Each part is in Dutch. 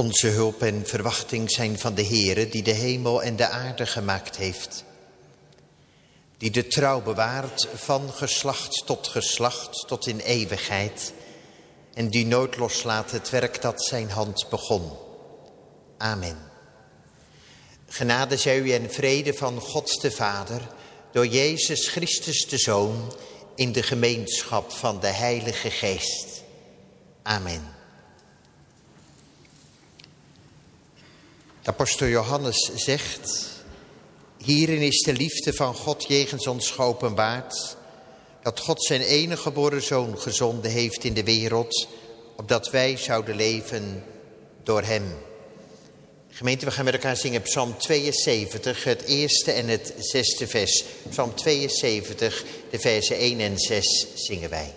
Onze hulp en verwachting zijn van de Heere die de hemel en de aarde gemaakt heeft. Die de trouw bewaart van geslacht tot geslacht tot in eeuwigheid. En die nooit loslaat het werk dat zijn hand begon. Amen. Genade zij u en vrede van God de Vader, door Jezus Christus de Zoon, in de gemeenschap van de Heilige Geest. Amen. Apostel Johannes zegt, hierin is de liefde van God jegens ons geopenbaard, dat God zijn enige geboren zoon gezonden heeft in de wereld, opdat wij zouden leven door hem. Gemeente, we gaan met elkaar zingen Psalm 72, het eerste en het zesde vers. Psalm 72, de versen 1 en 6 zingen wij.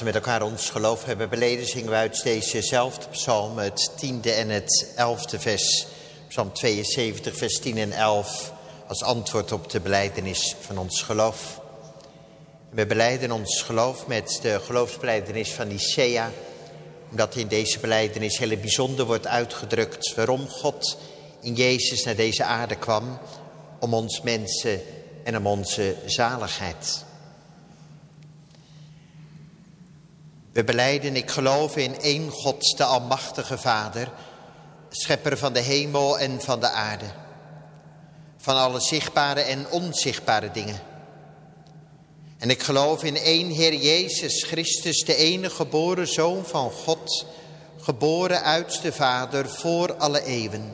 We met elkaar ons geloof hebben beleden, zingen we uit dezezelfde psalm, het tiende en het elfde vers, psalm 72, vers 10 en 11, als antwoord op de beleidenis van ons geloof. We beleiden ons geloof met de geloofsbeleidenis van Nicea, omdat in deze beleidenis heel bijzonder wordt uitgedrukt waarom God in Jezus naar deze aarde kwam, om ons mensen en om onze zaligheid. We beleiden, ik geloof in één God, de Almachtige Vader, schepper van de hemel en van de aarde, van alle zichtbare en onzichtbare dingen. En ik geloof in één Heer Jezus Christus, de enige geboren Zoon van God, geboren uit de Vader voor alle eeuwen.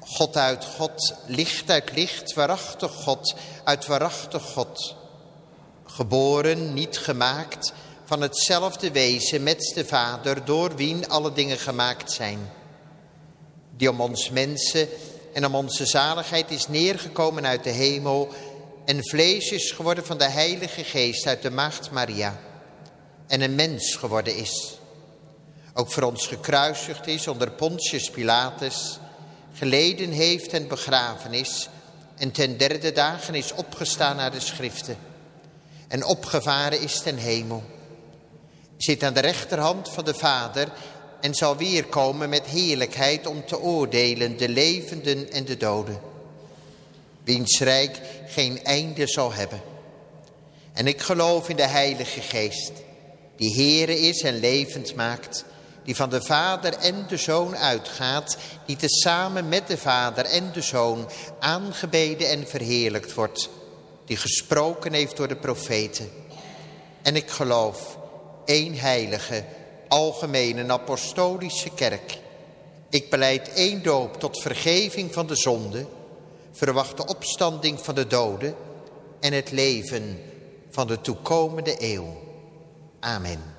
God uit God, licht uit licht, waarachtig God, uit waarachtig God. Geboren, niet gemaakt, van hetzelfde wezen met de Vader, door wien alle dingen gemaakt zijn. Die om ons mensen en om onze zaligheid is neergekomen uit de hemel en vlees is geworden van de Heilige Geest uit de Maagd Maria en een mens geworden is. Ook voor ons gekruisigd is onder Pontius Pilatus, geleden heeft en begraven is en ten derde dagen is opgestaan naar de schriften en opgevaren is ten hemel zit aan de rechterhand van de Vader en zal weerkomen met heerlijkheid om te oordelen de levenden en de doden. Wiens rijk geen einde zal hebben. En ik geloof in de Heilige Geest, die Heere is en levend maakt, die van de Vader en de Zoon uitgaat, die tezamen met de Vader en de Zoon aangebeden en verheerlijkt wordt, die gesproken heeft door de profeten. En ik geloof één heilige, algemene apostolische kerk. Ik beleid één doop tot vergeving van de zonde, verwacht de opstanding van de doden en het leven van de toekomende eeuw. Amen.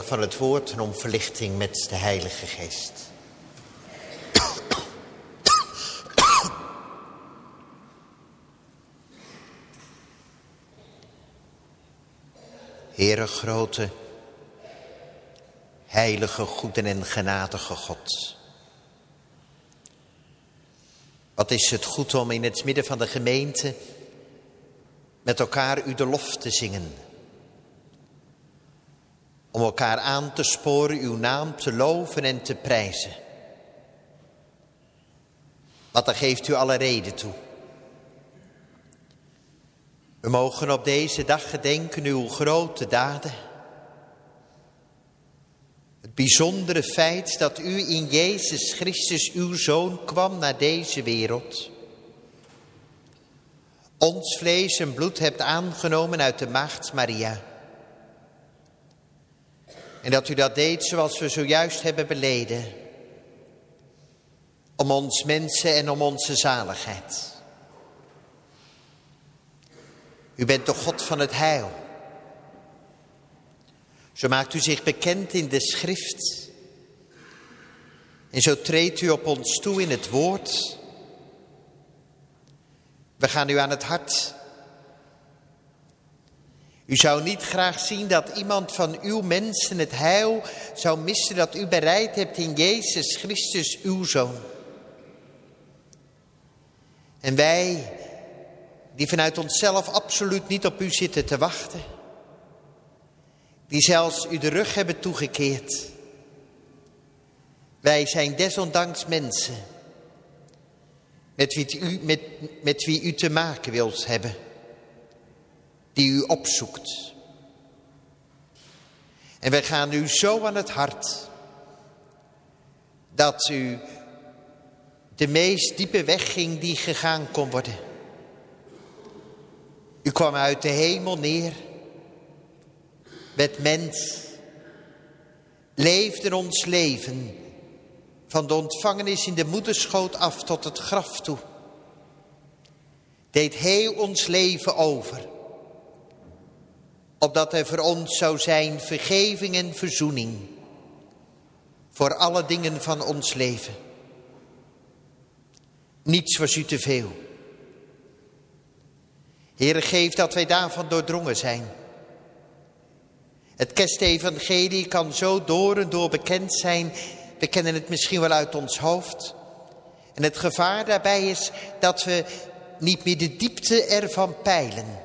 van het woord en om verlichting met de Heilige Geest. Heere grote, heilige, goede en genadige God. Wat is het goed om in het midden van de gemeente met elkaar u de lof te zingen... Om elkaar aan te sporen uw naam te loven en te prijzen. Want daar geeft u alle reden toe. We mogen op deze dag gedenken uw grote daden. Het bijzondere feit dat u in Jezus Christus uw Zoon kwam naar deze wereld. Ons vlees en bloed hebt aangenomen uit de maagd Maria. En dat u dat deed zoals we zojuist hebben beleden. Om ons mensen en om onze zaligheid. U bent de God van het heil. Zo maakt u zich bekend in de schrift. En zo treedt u op ons toe in het woord. We gaan u aan het hart. U zou niet graag zien dat iemand van uw mensen het heil zou missen dat u bereid hebt in Jezus Christus, uw Zoon. En wij, die vanuit onszelf absoluut niet op u zitten te wachten, die zelfs u de rug hebben toegekeerd. Wij zijn desondanks mensen met wie u, met, met wie u te maken wilt hebben, die u opzoekt. En wij gaan u zo aan het hart dat u de meest diepe weg ging die gegaan kon worden. U kwam uit de hemel neer, werd mens, leefde ons leven van de ontvangenis in de moederschoot af tot het graf toe. Deed heel ons leven over. Opdat er voor ons zou zijn vergeving en verzoening. Voor alle dingen van ons leven. Niets was u te veel. Heere, geef dat wij daarvan doordrongen zijn. Het kerstevangelie kan zo door en door bekend zijn we kennen het misschien wel uit ons hoofd. En het gevaar daarbij is dat we niet meer de diepte ervan peilen.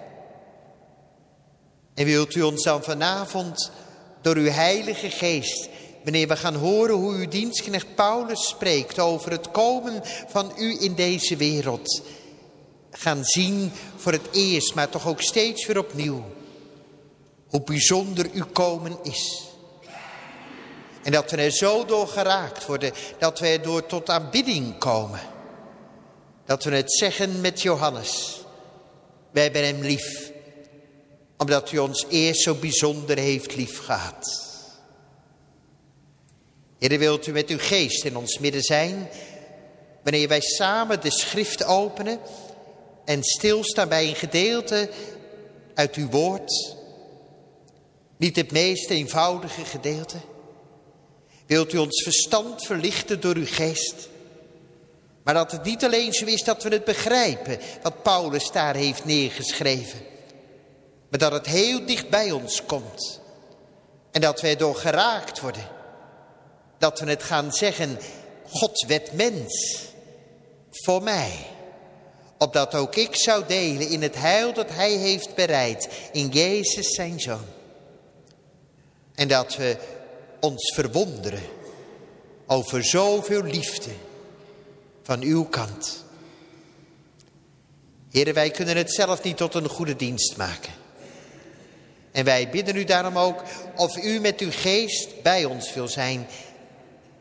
En wilt u ons dan vanavond door uw heilige geest, wanneer we gaan horen hoe uw dienstknecht Paulus spreekt over het komen van u in deze wereld, gaan zien voor het eerst, maar toch ook steeds weer opnieuw, hoe bijzonder uw komen is. En dat we er zo door geraakt worden dat we er door tot aanbidding komen. Dat we het zeggen met Johannes. Wij hebben hem lief. Omdat u ons eerst zo bijzonder heeft lief gehad. Heer, wilt u met uw geest in ons midden zijn. Wanneer wij samen de schrift openen. En stilstaan bij een gedeelte uit uw woord. Niet het meest eenvoudige gedeelte. Wilt u ons verstand verlichten door uw geest? Maar dat het niet alleen zo is dat we het begrijpen wat Paulus daar heeft neergeschreven. Maar dat het heel dicht bij ons komt. En dat wij door geraakt worden. Dat we het gaan zeggen, God werd mens. Voor mij. Opdat ook ik zou delen in het heil dat hij heeft bereid. In Jezus zijn Zoon. En dat we ons verwonderen over zoveel liefde van uw kant. Heren, wij kunnen het zelf niet tot een goede dienst maken. En wij bidden u daarom ook of u met uw geest bij ons wil zijn.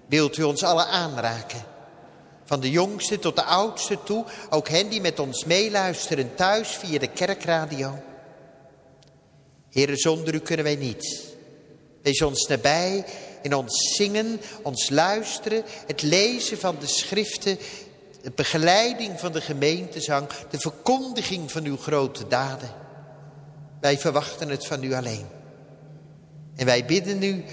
Wilt u ons alle aanraken. Van de jongste tot de oudste toe. Ook hen die met ons meeluisteren thuis via de kerkradio. Heren, zonder u kunnen wij niet. Wees ons nabij in ons zingen, ons luisteren, het lezen van de schriften, de begeleiding van de gemeentezang, de verkondiging van uw grote daden. Wij verwachten het van u alleen. En wij bidden u,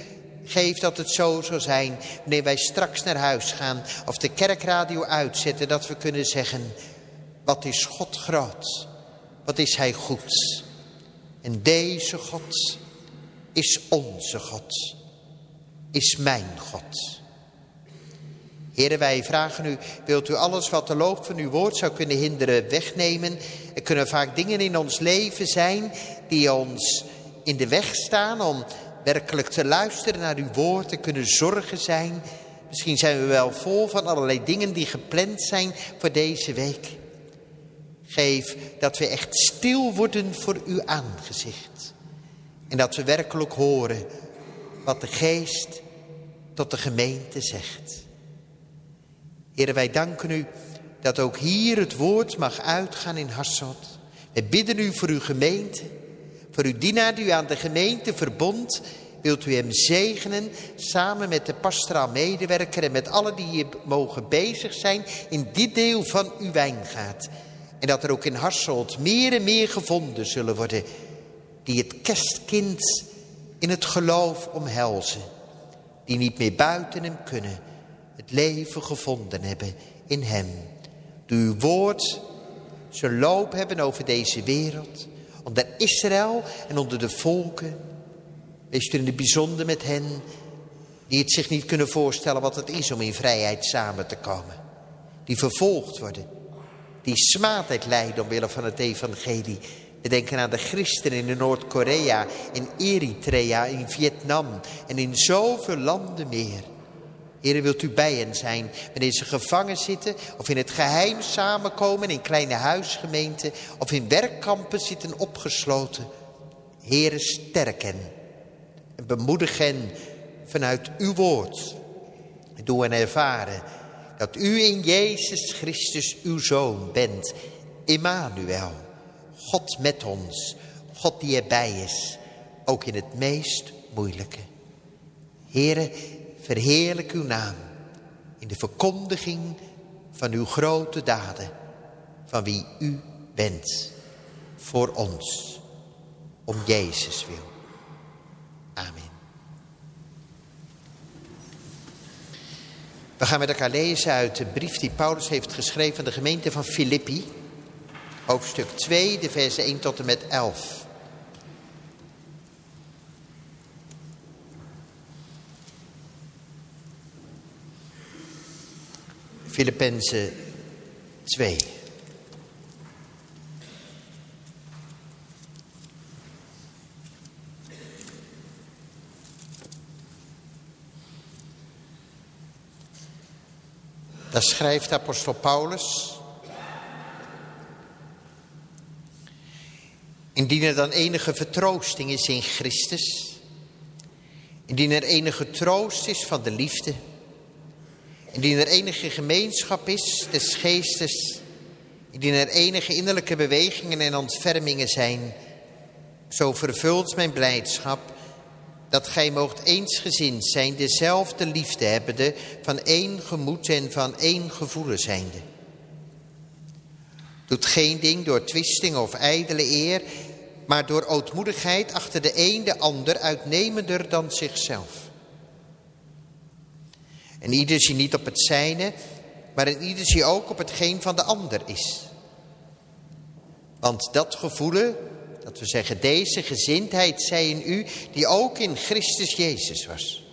geef dat het zo zal zijn, wanneer wij straks naar huis gaan of de kerkradio uitzetten, dat we kunnen zeggen, wat is God groot, wat is Hij goed. En deze God is onze God, is mijn God. Heren, wij vragen u, wilt u alles wat de loop van uw woord zou kunnen hinderen wegnemen? Er kunnen vaak dingen in ons leven zijn die ons in de weg staan om werkelijk te luisteren naar uw woord. Er kunnen zorgen zijn. Misschien zijn we wel vol van allerlei dingen die gepland zijn voor deze week. Geef dat we echt stil worden voor uw aangezicht. En dat we werkelijk horen wat de geest tot de gemeente zegt. Heren, wij danken u dat ook hier het woord mag uitgaan in Hasselt. We bidden u voor uw gemeente, voor uw dienaar die u aan de gemeente verbond. Wilt u hem zegenen samen met de pastoraal medewerker en met allen die hier mogen bezig zijn in dit deel van uw wijngaard. En dat er ook in Hasselt meer en meer gevonden zullen worden die het kerstkind in het geloof omhelzen. Die niet meer buiten hem kunnen het leven gevonden hebben in hem. Die uw woord zijn loop hebben over deze wereld. Onder Israël en onder de volken. Wees u in het bijzonder met hen die het zich niet kunnen voorstellen wat het is om in vrijheid samen te komen. Die vervolgd worden. Die smaadheid lijden omwille van het evangelie. We denken aan de christenen in Noord-Korea, in Eritrea, in Vietnam en in zoveel landen meer. Heren, wilt u bij hen zijn wanneer ze gevangen zitten of in het geheim samenkomen in kleine huisgemeenten of in werkkampen zitten opgesloten. Heren, sterk hen en bemoedig hen vanuit uw woord. Doe hen ervaren dat u in Jezus Christus uw Zoon bent, Immanuel, God met ons, God die erbij is, ook in het meest moeilijke. Heren, verheerlijk uw naam in de verkondiging van uw grote daden, van wie u bent, voor ons, om Jezus wil. Amen. We gaan met elkaar lezen uit de brief die Paulus heeft geschreven aan de gemeente van Filippi, hoofdstuk 2, de versen 1 tot en met 11. Filippenzen 2. Daar schrijft apostel Paulus. Indien er dan enige vertroosting is in Christus. Indien er enige troost is van de liefde Indien er enige gemeenschap is des geestes, indien er enige innerlijke bewegingen en ontfermingen zijn, zo vervult mijn blijdschap dat gij moogt eensgezind zijn, dezelfde liefde hebbende, van één gemoed en van één gevoelen zijnde. Doet geen ding door twisting of ijdele eer, maar door ootmoedigheid achter de een de ander uitnemender dan zichzelf. En ieder zie niet op het zijne, maar in ieder zie ook op hetgeen van de ander is. Want dat gevoelen, dat we zeggen deze gezindheid zij in u, die ook in Christus Jezus was.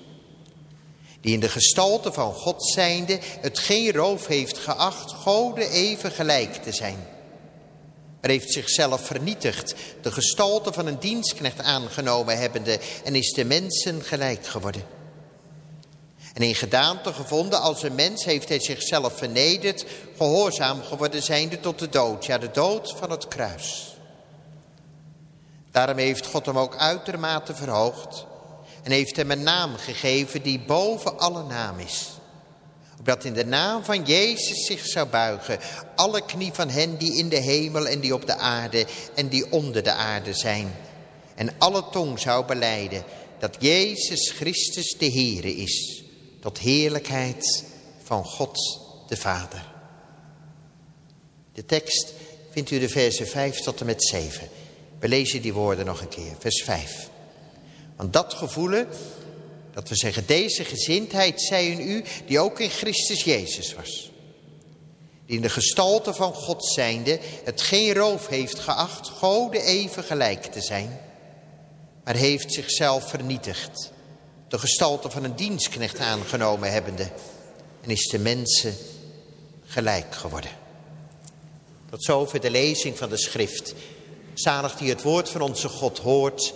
Die in de gestalte van God zijnde het geen roof heeft geacht Gode even gelijk te zijn. Maar heeft zichzelf vernietigd, de gestalte van een dienstknecht aangenomen hebbende en is de mensen gelijk geworden. En in gedaante gevonden als een mens heeft hij zichzelf vernederd, gehoorzaam geworden zijnde tot de dood, ja de dood van het kruis. Daarom heeft God hem ook uitermate verhoogd en heeft hem een naam gegeven die boven alle naam is. Opdat in de naam van Jezus zich zou buigen alle knie van hen die in de hemel en die op de aarde en die onder de aarde zijn. En alle tong zou beleiden dat Jezus Christus de Heere is tot heerlijkheid van God de Vader. De tekst vindt u de versen 5 tot en met 7. We lezen die woorden nog een keer, vers 5. Want dat gevoelen, dat we zeggen, deze gezindheid zij in u, die ook in Christus Jezus was. Die in de gestalte van God zijnde het geen roof heeft geacht, Gode even gelijk te zijn maar heeft zichzelf vernietigd, de gestalte van een dienstknecht aangenomen hebbende, en is de mensen gelijk geworden. Tot zover de lezing van de schrift. Zalig die het woord van onze God hoort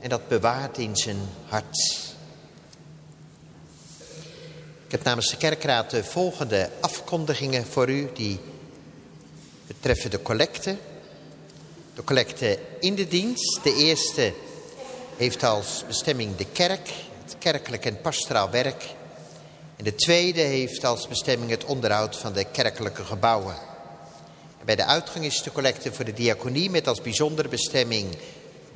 en dat bewaart in zijn hart. Ik heb namens de kerkraad de volgende afkondigingen voor u die betreffen de collecte. De collecte in de dienst. De eerste heeft als bestemming de kerk, kerkelijk en pastoraal werk. En de tweede heeft als bestemming het onderhoud van de kerkelijke gebouwen. bij de uitgang is de collecte voor de diaconie met als bijzondere bestemming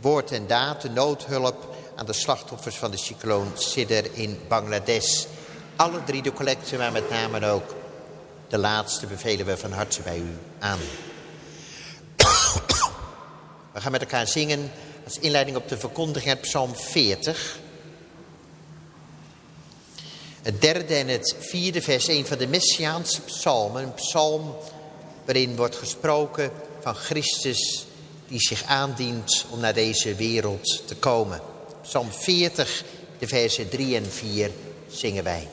woord en daad, de noodhulp aan de slachtoffers van de cycloon Sidr in Bangladesh. Alle drie de collecten, maar met name ook de laatste bevelen we van harte bij u aan. We gaan met elkaar zingen als inleiding op de verkondiging Psalm 40. Het derde en het vierde vers, een van de Messiaanse psalmen. Een psalm waarin wordt gesproken van Christus die zich aandient om naar deze wereld te komen. Psalm 40, de versen 3 en 4 zingen wij.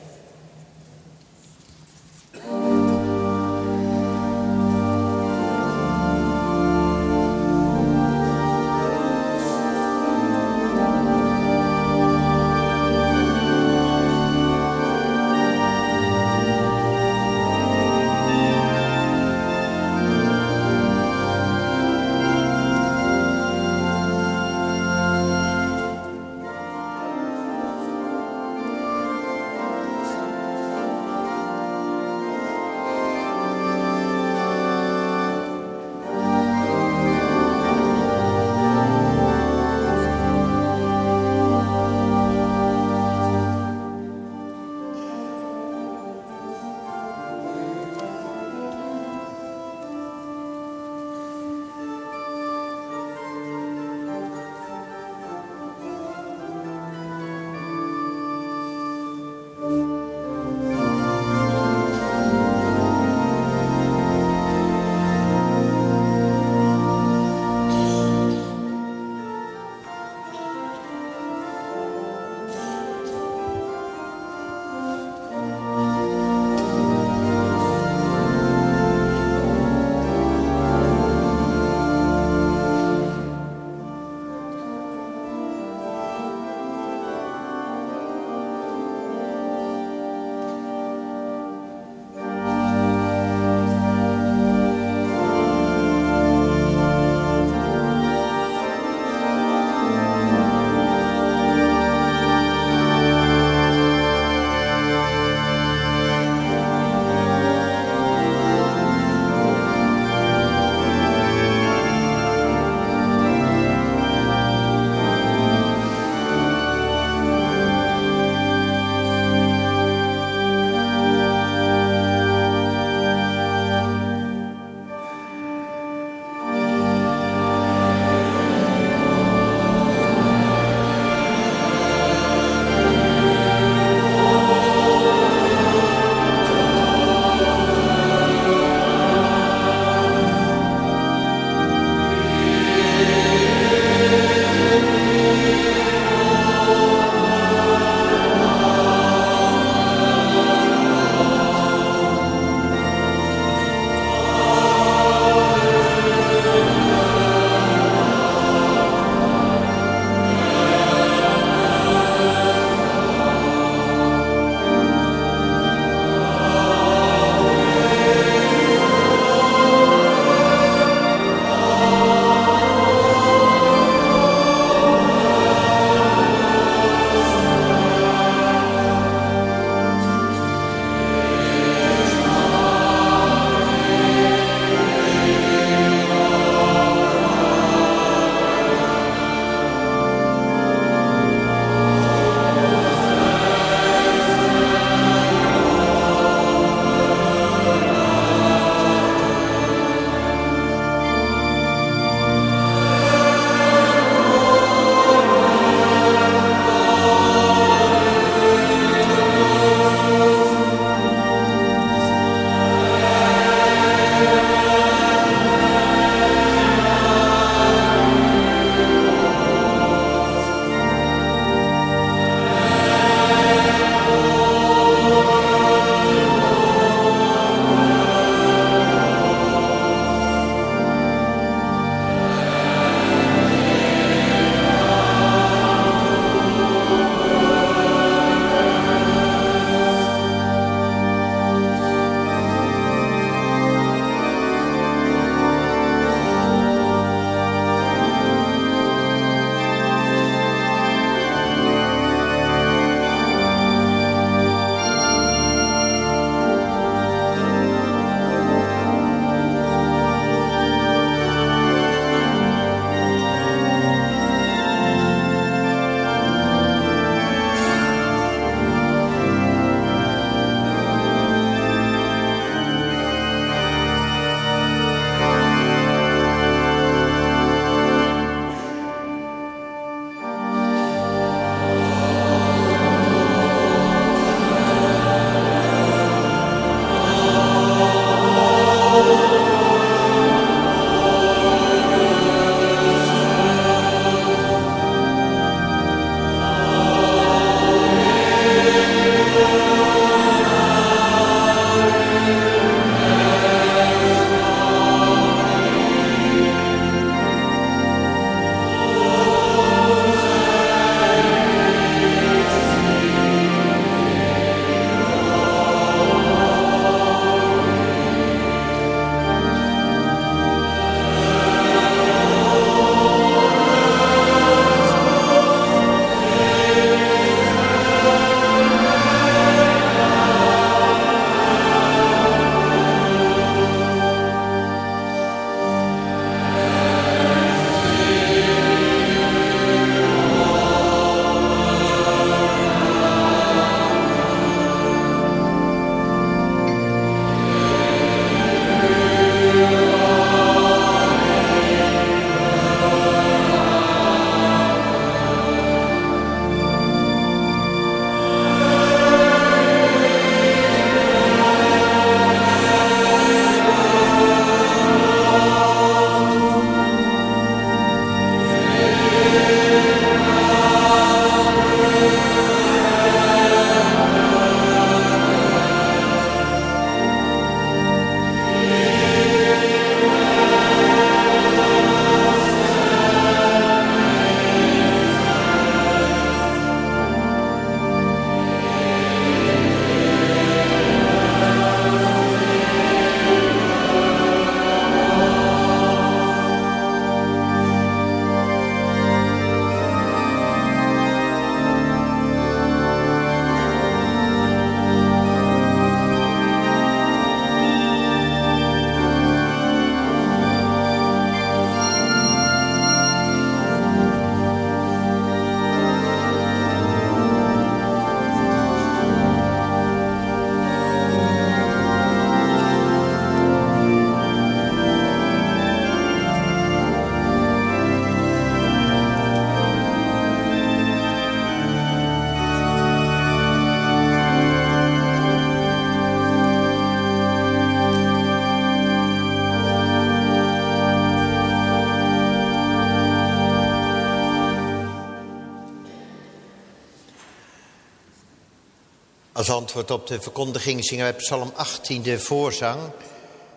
Als antwoord op de verkondiging zingen we Psalm 18, de voorzang.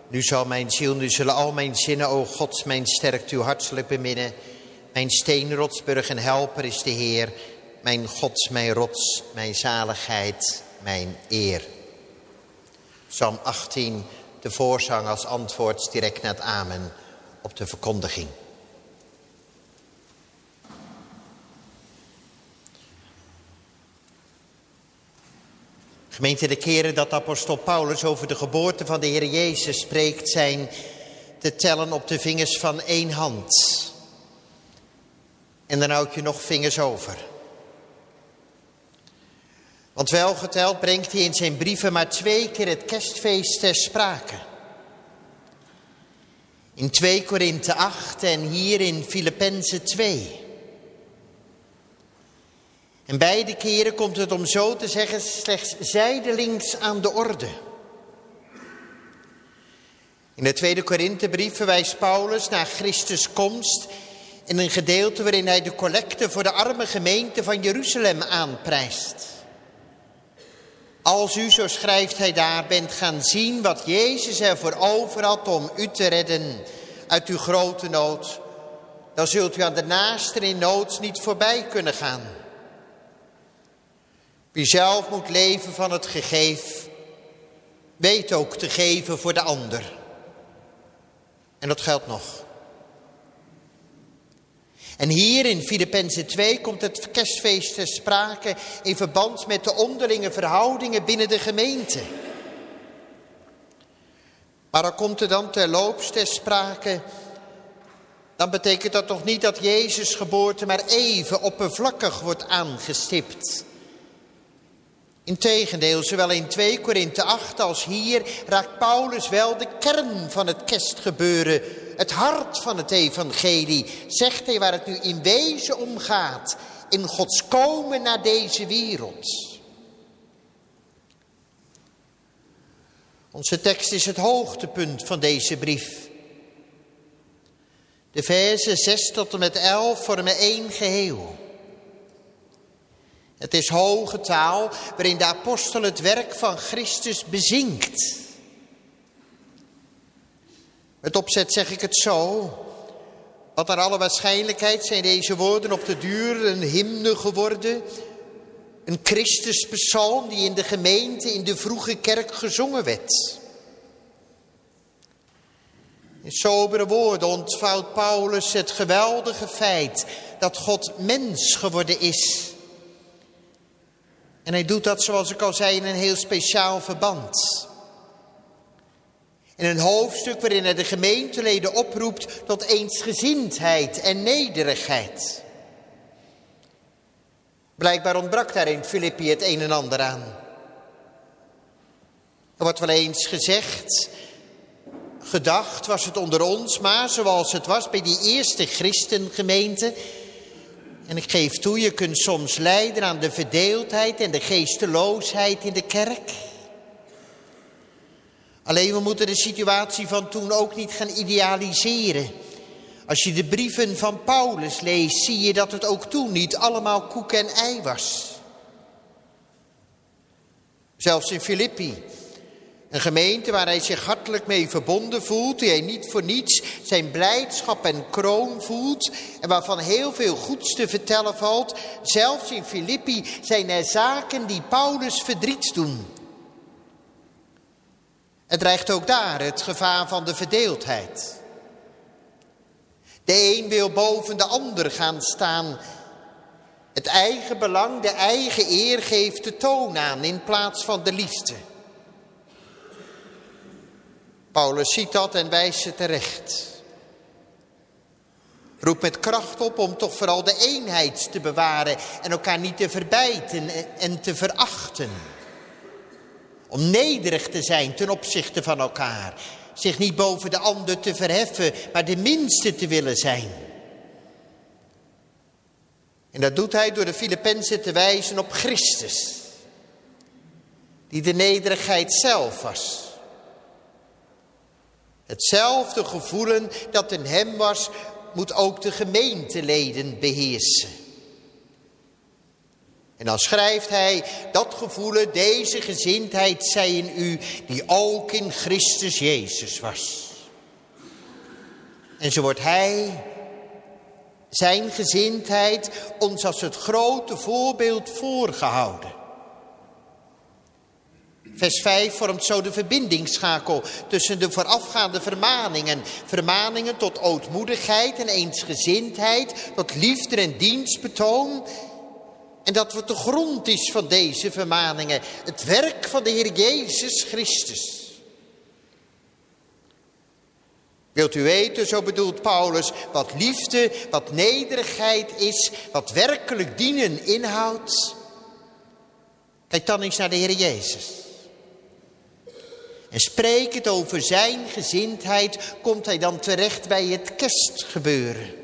Nu zal mijn ziel, nu zullen al mijn zinnen, o God, mijn sterkt uw hartelijk beminnen. Mijn steenrotsburg en helper is de Heer. Mijn God, mijn rots, mijn zaligheid, mijn eer. Psalm 18, de voorzang als antwoord direct na het amen op de verkondiging. Gemeente, de keren dat apostel Paulus over de geboorte van de Heer Jezus spreekt... zijn te tellen op de vingers van één hand. En dan houd je nog vingers over. Want welgeteld brengt hij in zijn brieven maar twee keer het kerstfeest ter sprake. In 2 Korinthe 8 en hier in Filippenzen 2... En beide keren komt het om zo te zeggen slechts zijdelings aan de orde. In de tweede Korinthebrief verwijst Paulus naar Christus komst in een gedeelte waarin hij de collecte voor de arme gemeente van Jeruzalem aanprijst. Als u, zo schrijft hij daar, bent gaan zien wat Jezus ervoor over had om u te redden uit uw grote nood, dan zult u aan de naasten in nood niet voorbij kunnen gaan. Wie zelf moet leven van het gegeef, weet ook te geven voor de ander. En dat geldt nog. En hier in Filippenzen 2 komt het kerstfeest ter sprake in verband met de onderlinge verhoudingen binnen de gemeente. Maar dan komt er dan terloops ter sprake, dan betekent dat toch niet dat Jezus geboorte maar even oppervlakkig wordt aangestipt. Integendeel, zowel in 2 Korinthe 8 als hier raakt Paulus wel de kern van het kerstgebeuren, het hart van het evangelie. Zegt hij waar het nu in wezen om gaat, in Gods komen naar deze wereld. Onze tekst is het hoogtepunt van deze brief. De versen 6 tot en met 11 vormen één geheel. Het is hoge taal waarin de apostel het werk van Christus bezinkt. Met opzet zeg ik het zo. Want naar alle waarschijnlijkheid zijn deze woorden op de duur een hymne geworden. Een Christuspsalm die in de gemeente in de vroege kerk gezongen werd. In sobere woorden ontvouwt Paulus het geweldige feit dat God mens geworden is en hij doet dat, zoals ik al zei, in een heel speciaal verband. In een hoofdstuk waarin hij de gemeenteleden oproept tot eensgezindheid en nederigheid. Blijkbaar ontbrak daar in Filippi het een en ander aan. Er wordt wel eens gezegd, gedacht was het onder ons, maar zoals het was bij die eerste christengemeente, en ik geef toe, je kunt soms lijden aan de verdeeldheid en de geesteloosheid in de kerk. Alleen we moeten de situatie van toen ook niet gaan idealiseren. Als je de brieven van Paulus leest, zie je dat het ook toen niet allemaal koek en ei was. Zelfs in Filippi een gemeente waar hij zich hartelijk mee verbonden voelt, die hij niet voor niets zijn blijdschap en kroon voelt en waarvan heel veel goeds te vertellen valt. Zelfs in Filippi zijn er zaken die Paulus verdriet doen. Het dreigt ook daar het gevaar van de verdeeldheid. De een wil boven de ander gaan staan. Het eigen belang, de eigen eer geeft de toon aan in plaats van de liefde. Paulus ziet dat en wijst ze terecht. Roep met kracht op om toch vooral de eenheid te bewaren en elkaar niet te verbijten en te verachten. Om nederig te zijn ten opzichte van elkaar. Zich niet boven de ander te verheffen, maar de minste te willen zijn. En dat doet hij door de Filippenzen te wijzen op Christus. Die de nederigheid zelf was. Hetzelfde gevoelen dat in hem was, moet ook de gemeenteleden beheersen. En dan schrijft hij, dat gevoelen, deze gezindheid zij in u, die ook in Christus Jezus was. En zo wordt hij, zijn gezindheid, ons als het grote voorbeeld voorgehouden. Vers 5 vormt zo de verbindingsschakel tussen de voorafgaande vermaningen. Vermaningen tot ootmoedigheid en eensgezindheid, tot liefde en dienstbetoon. En dat wat de grond is van deze vermaningen, het werk van de Heer Jezus Christus. Wilt u weten, zo bedoelt Paulus, wat liefde, wat nederigheid is, wat werkelijk dienen inhoudt? Kijk dan eens naar de Heer Jezus. En sprekend over zijn gezindheid komt hij dan terecht bij het kerstgebeuren.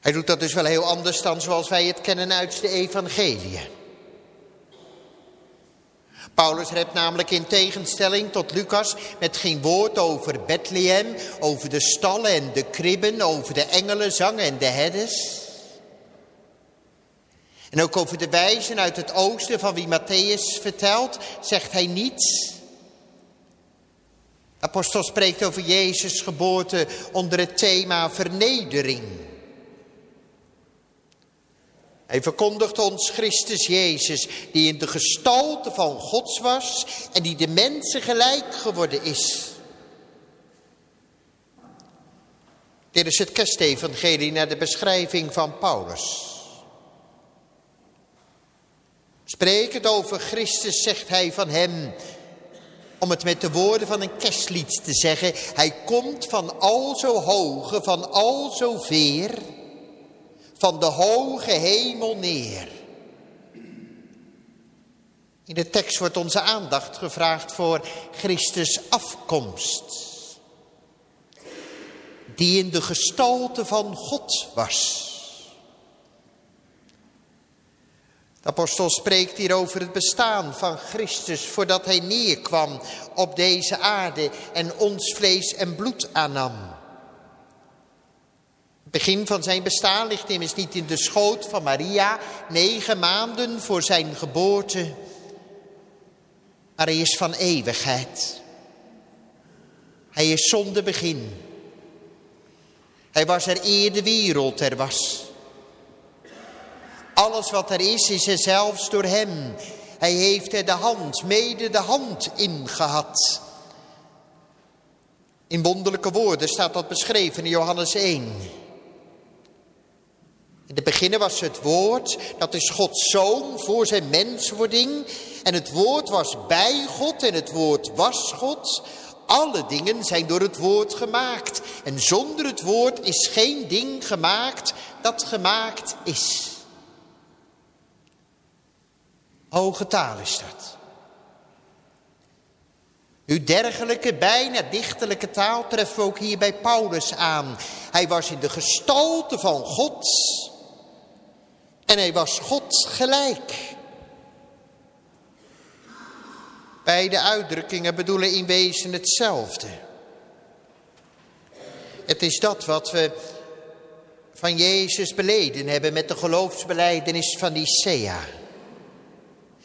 Hij doet dat dus wel heel anders dan zoals wij het kennen uit de evangelie. Paulus redt namelijk in tegenstelling tot Lucas met geen woord over Bethlehem, over de stallen en de kribben, over de engelenzang en de herders. En ook over de wijzen uit het oosten van wie Matthäus vertelt, zegt hij niets. De apostel spreekt over Jezus' geboorte onder het thema vernedering. Hij verkondigt ons Christus Jezus, die in de gestalte van Gods was en die de mensen gelijk geworden is. Dit is het kerstevangelie naar de beschrijving van Paulus. Sprekend over Christus zegt hij van hem, om het met de woorden van een kerstlied te zeggen, hij komt van al zo hoge, van al zo veer, van de hoge hemel neer. In de tekst wordt onze aandacht gevraagd voor Christus afkomst, die in de gestalte van God was. De apostel spreekt hier over het bestaan van Christus voordat hij neerkwam op deze aarde en ons vlees en bloed aannam. Het begin van zijn bestaan ligt immers niet in de schoot van Maria, negen maanden voor zijn geboorte, maar hij is van eeuwigheid. Hij is zonder begin. Hij was er eer de wereld er was. Alles wat er is, is er zelfs door hem. Hij heeft er de hand, mede de hand ingehad. In wonderlijke woorden staat dat beschreven in Johannes 1. In het begin was het woord, dat is Gods zoon voor zijn menswording. En het woord was bij God en het woord was God. Alle dingen zijn door het woord gemaakt. En zonder het woord is geen ding gemaakt dat gemaakt is. Hoge taal is dat. Uw dergelijke, bijna dichterlijke taal treffen we ook hier bij Paulus aan. Hij was in de gestalte van God en hij was God gelijk. Beide uitdrukkingen bedoelen in wezen hetzelfde. Het is dat wat we van Jezus beleden hebben met de geloofsbeleidenis van Nicea.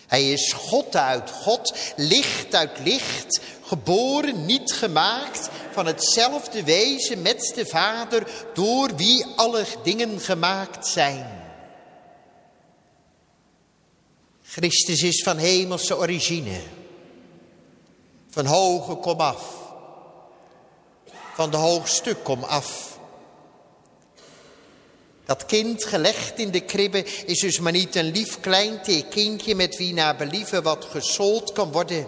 Hij is God uit God, licht uit licht, geboren, niet gemaakt, van hetzelfde wezen met de Vader, door wie alle dingen gemaakt zijn. Christus is van hemelse origine, van hoge kom af, van de hoogste kom af. Dat kind gelegd in de kribbe is dus maar niet een lief klein kindje met wie naar believen wat gesold kan worden.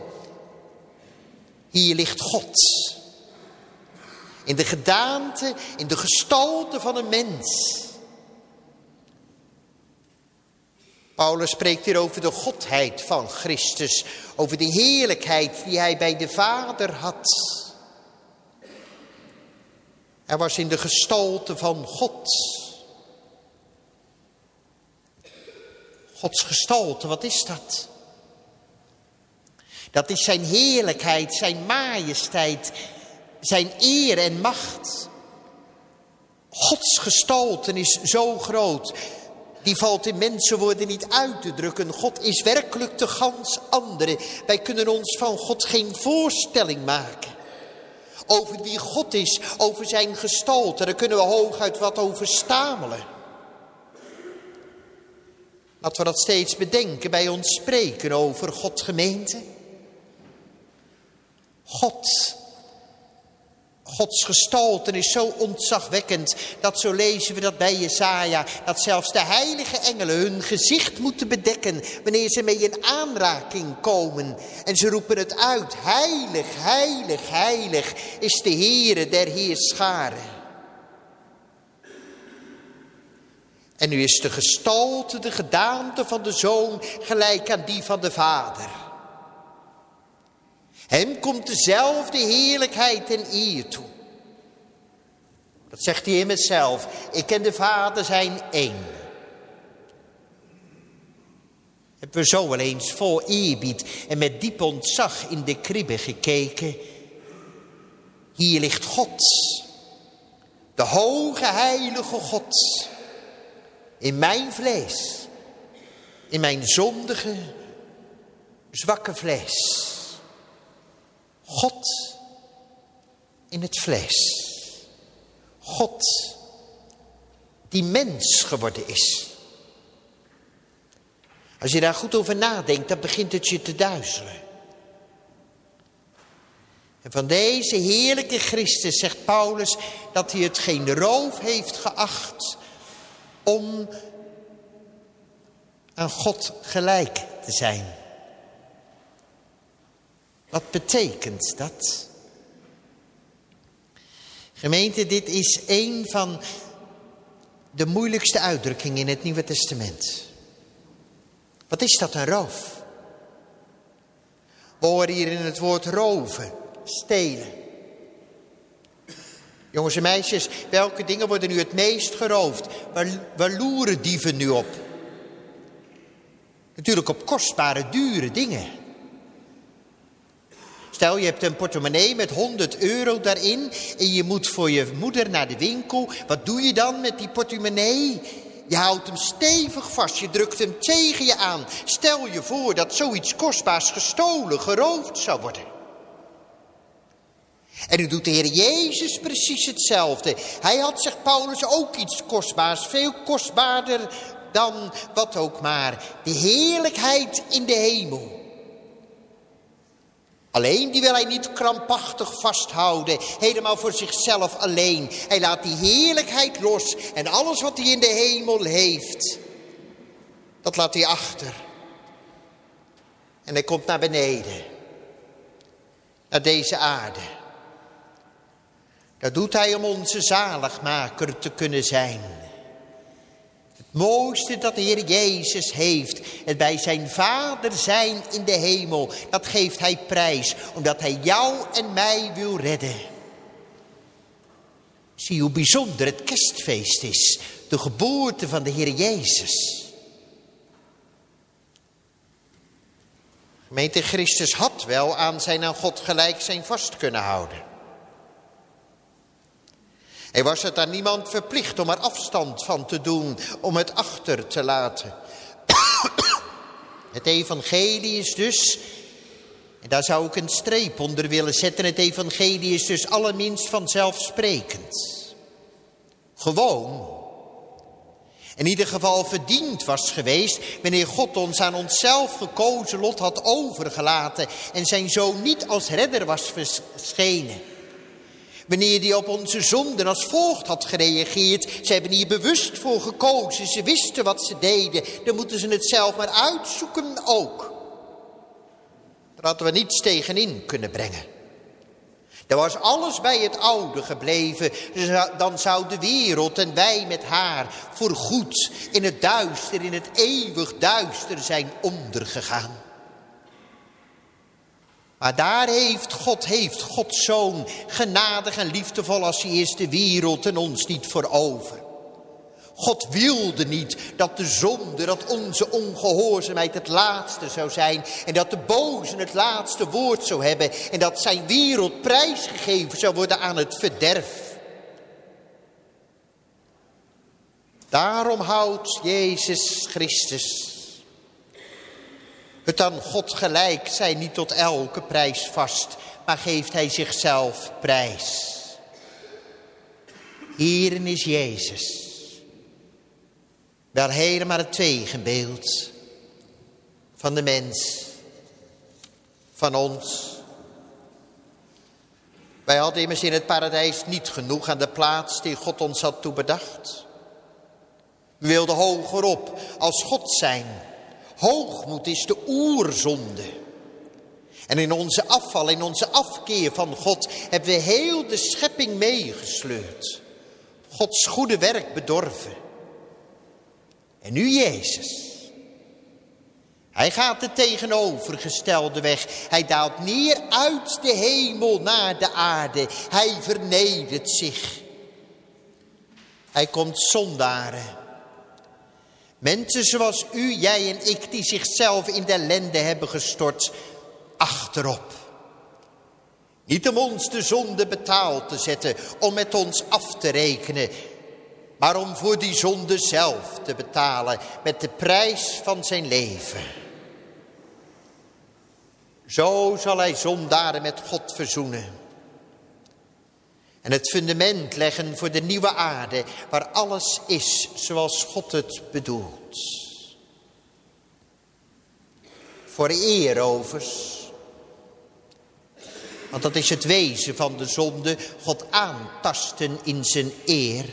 Hier ligt God. In de gedaante, in de gestalte van een mens. Paulus spreekt hier over de godheid van Christus, over de heerlijkheid die hij bij de Vader had. Hij was in de gestalte van God. Gods gestalte, wat is dat? Dat is zijn heerlijkheid, zijn majesteit, zijn eer en macht. Gods gestalten is zo groot. Die valt in mensenwoorden niet uit te drukken. God is werkelijk te gans andere. Wij kunnen ons van God geen voorstelling maken. Over wie God is, over zijn gestalte. Daar kunnen we hooguit wat over stamelen. Laten we dat steeds bedenken bij ons spreken over God gemeente. God Gods gestalte is zo ontzagwekkend dat zo lezen we dat bij Jesaja, dat zelfs de heilige engelen hun gezicht moeten bedekken wanneer ze mee in aanraking komen. En ze roepen het uit, heilig, heilig, heilig is de Heere der Heerscharen. En nu is de gestalte, de gedaante van de Zoon gelijk aan die van de Vader. Hem komt dezelfde heerlijkheid en eer toe. Dat zegt hij in zelf. Ik en de Vader zijn één. Hebben we zo wel eens vol eerbied en met diep ontzag in de kribbe gekeken. Hier ligt God. De hoge heilige God. In mijn vlees. In mijn zondige, zwakke vlees. God in het vlees. God die mens geworden is. Als je daar goed over nadenkt, dan begint het je te duizelen. En van deze heerlijke Christus zegt Paulus dat hij het geen roof heeft geacht om aan God gelijk te zijn. Wat betekent dat? Gemeente, dit is een van de moeilijkste uitdrukkingen in het Nieuwe Testament. Wat is dat, een roof? We horen hier in het woord roven, stelen. Jongens en meisjes, welke dingen worden nu het meest geroofd? Waar, loeren dieven nu op? Natuurlijk op kostbare, dure dingen. Stel je hebt een portemonnee met 100 euro daarin en je moet voor je moeder naar de winkel. Wat doe je dan met die portemonnee? Je houdt hem stevig vast, je drukt hem tegen je aan. Stel je voor dat zoiets kostbaars gestolen, geroofd zou worden. En nu doet de Heer Jezus precies hetzelfde. Hij had, zegt Paulus, ook iets kostbaars, veel kostbaarder dan wat ook maar. De heerlijkheid in de hemel. Alleen die wil hij niet krampachtig vasthouden, helemaal voor zichzelf alleen. Hij laat die heerlijkheid los en alles wat hij in de hemel heeft, dat laat hij achter. En hij komt naar beneden, naar deze aarde. Dat doet hij om onze zaligmaker te kunnen zijn mooiste dat de Heer Jezus heeft, het bij zijn Vader zijn in de hemel, dat geeft hij prijs, omdat hij jou en mij wil redden. Zie hoe bijzonder het kerstfeest is, de geboorte van de Heer Jezus. Gemeente Christus had wel aan zijn aan God gelijk zijn vast kunnen houden. Hij was het aan niemand verplicht om er afstand van te doen, om het achter te laten. Het evangelie is dus, en daar zou ik een streep onder willen zetten, het evangelie is dus allerminst vanzelfsprekend. Gewoon. In ieder geval verdiend was geweest wanneer God ons aan onszelf gekozen lot had overgelaten en zijn zoon niet als redder was verschenen. Wanneer die op onze zonden als volgt had gereageerd. Ze hebben hier bewust voor gekozen. Ze wisten wat ze deden. Dan moeten ze het zelf maar uitzoeken ook. Daar hadden we niets tegenin kunnen brengen. Er was alles bij het oude gebleven. Dan zou de wereld en wij met haar voor goed in het duister, in het eeuwig duister zijn ondergegaan. Maar daar heeft God, heeft Gods Zoon, genadig en liefdevol als hij is, de wereld en ons niet voor over. God wilde niet dat de zonde, dat onze ongehoorzaamheid het laatste zou zijn. En dat de boze het laatste woord zou hebben. En dat zijn wereld prijsgegeven zou worden aan het verderf. Daarom houdt Jezus Christus het aan God gelijk zijn niet tot elke prijs vast, maar geeft hij zichzelf prijs. Hierin is Jezus. Wel helemaal het tegenbeeld van de mens, van ons. Wij hadden immers in het paradijs niet genoeg aan de plaats die God ons had toebedacht. We wilden hoger op als God zijn. Hoogmoed is de oerzonde. En in onze afval, in onze afkeer van God, hebben we heel de schepping meegesleurd. Gods goede werk bedorven. En nu Jezus. Hij gaat de tegenovergestelde weg. Hij daalt neer uit de hemel naar de aarde. Hij vernedert zich. Hij komt zondaren. Mensen zoals u, jij en ik, die zichzelf in de ellende hebben gestort, achterop. Niet om ons de zonde betaald te zetten, om met ons af te rekenen, maar om voor die zonde zelf te betalen met de prijs van zijn leven. Zo zal hij zondaren met God verzoenen. En het fundament leggen voor de nieuwe aarde waar alles is zoals God het bedoelt. Voor eerovers. Want dat is het wezen van de zonde, God aantasten in zijn eer.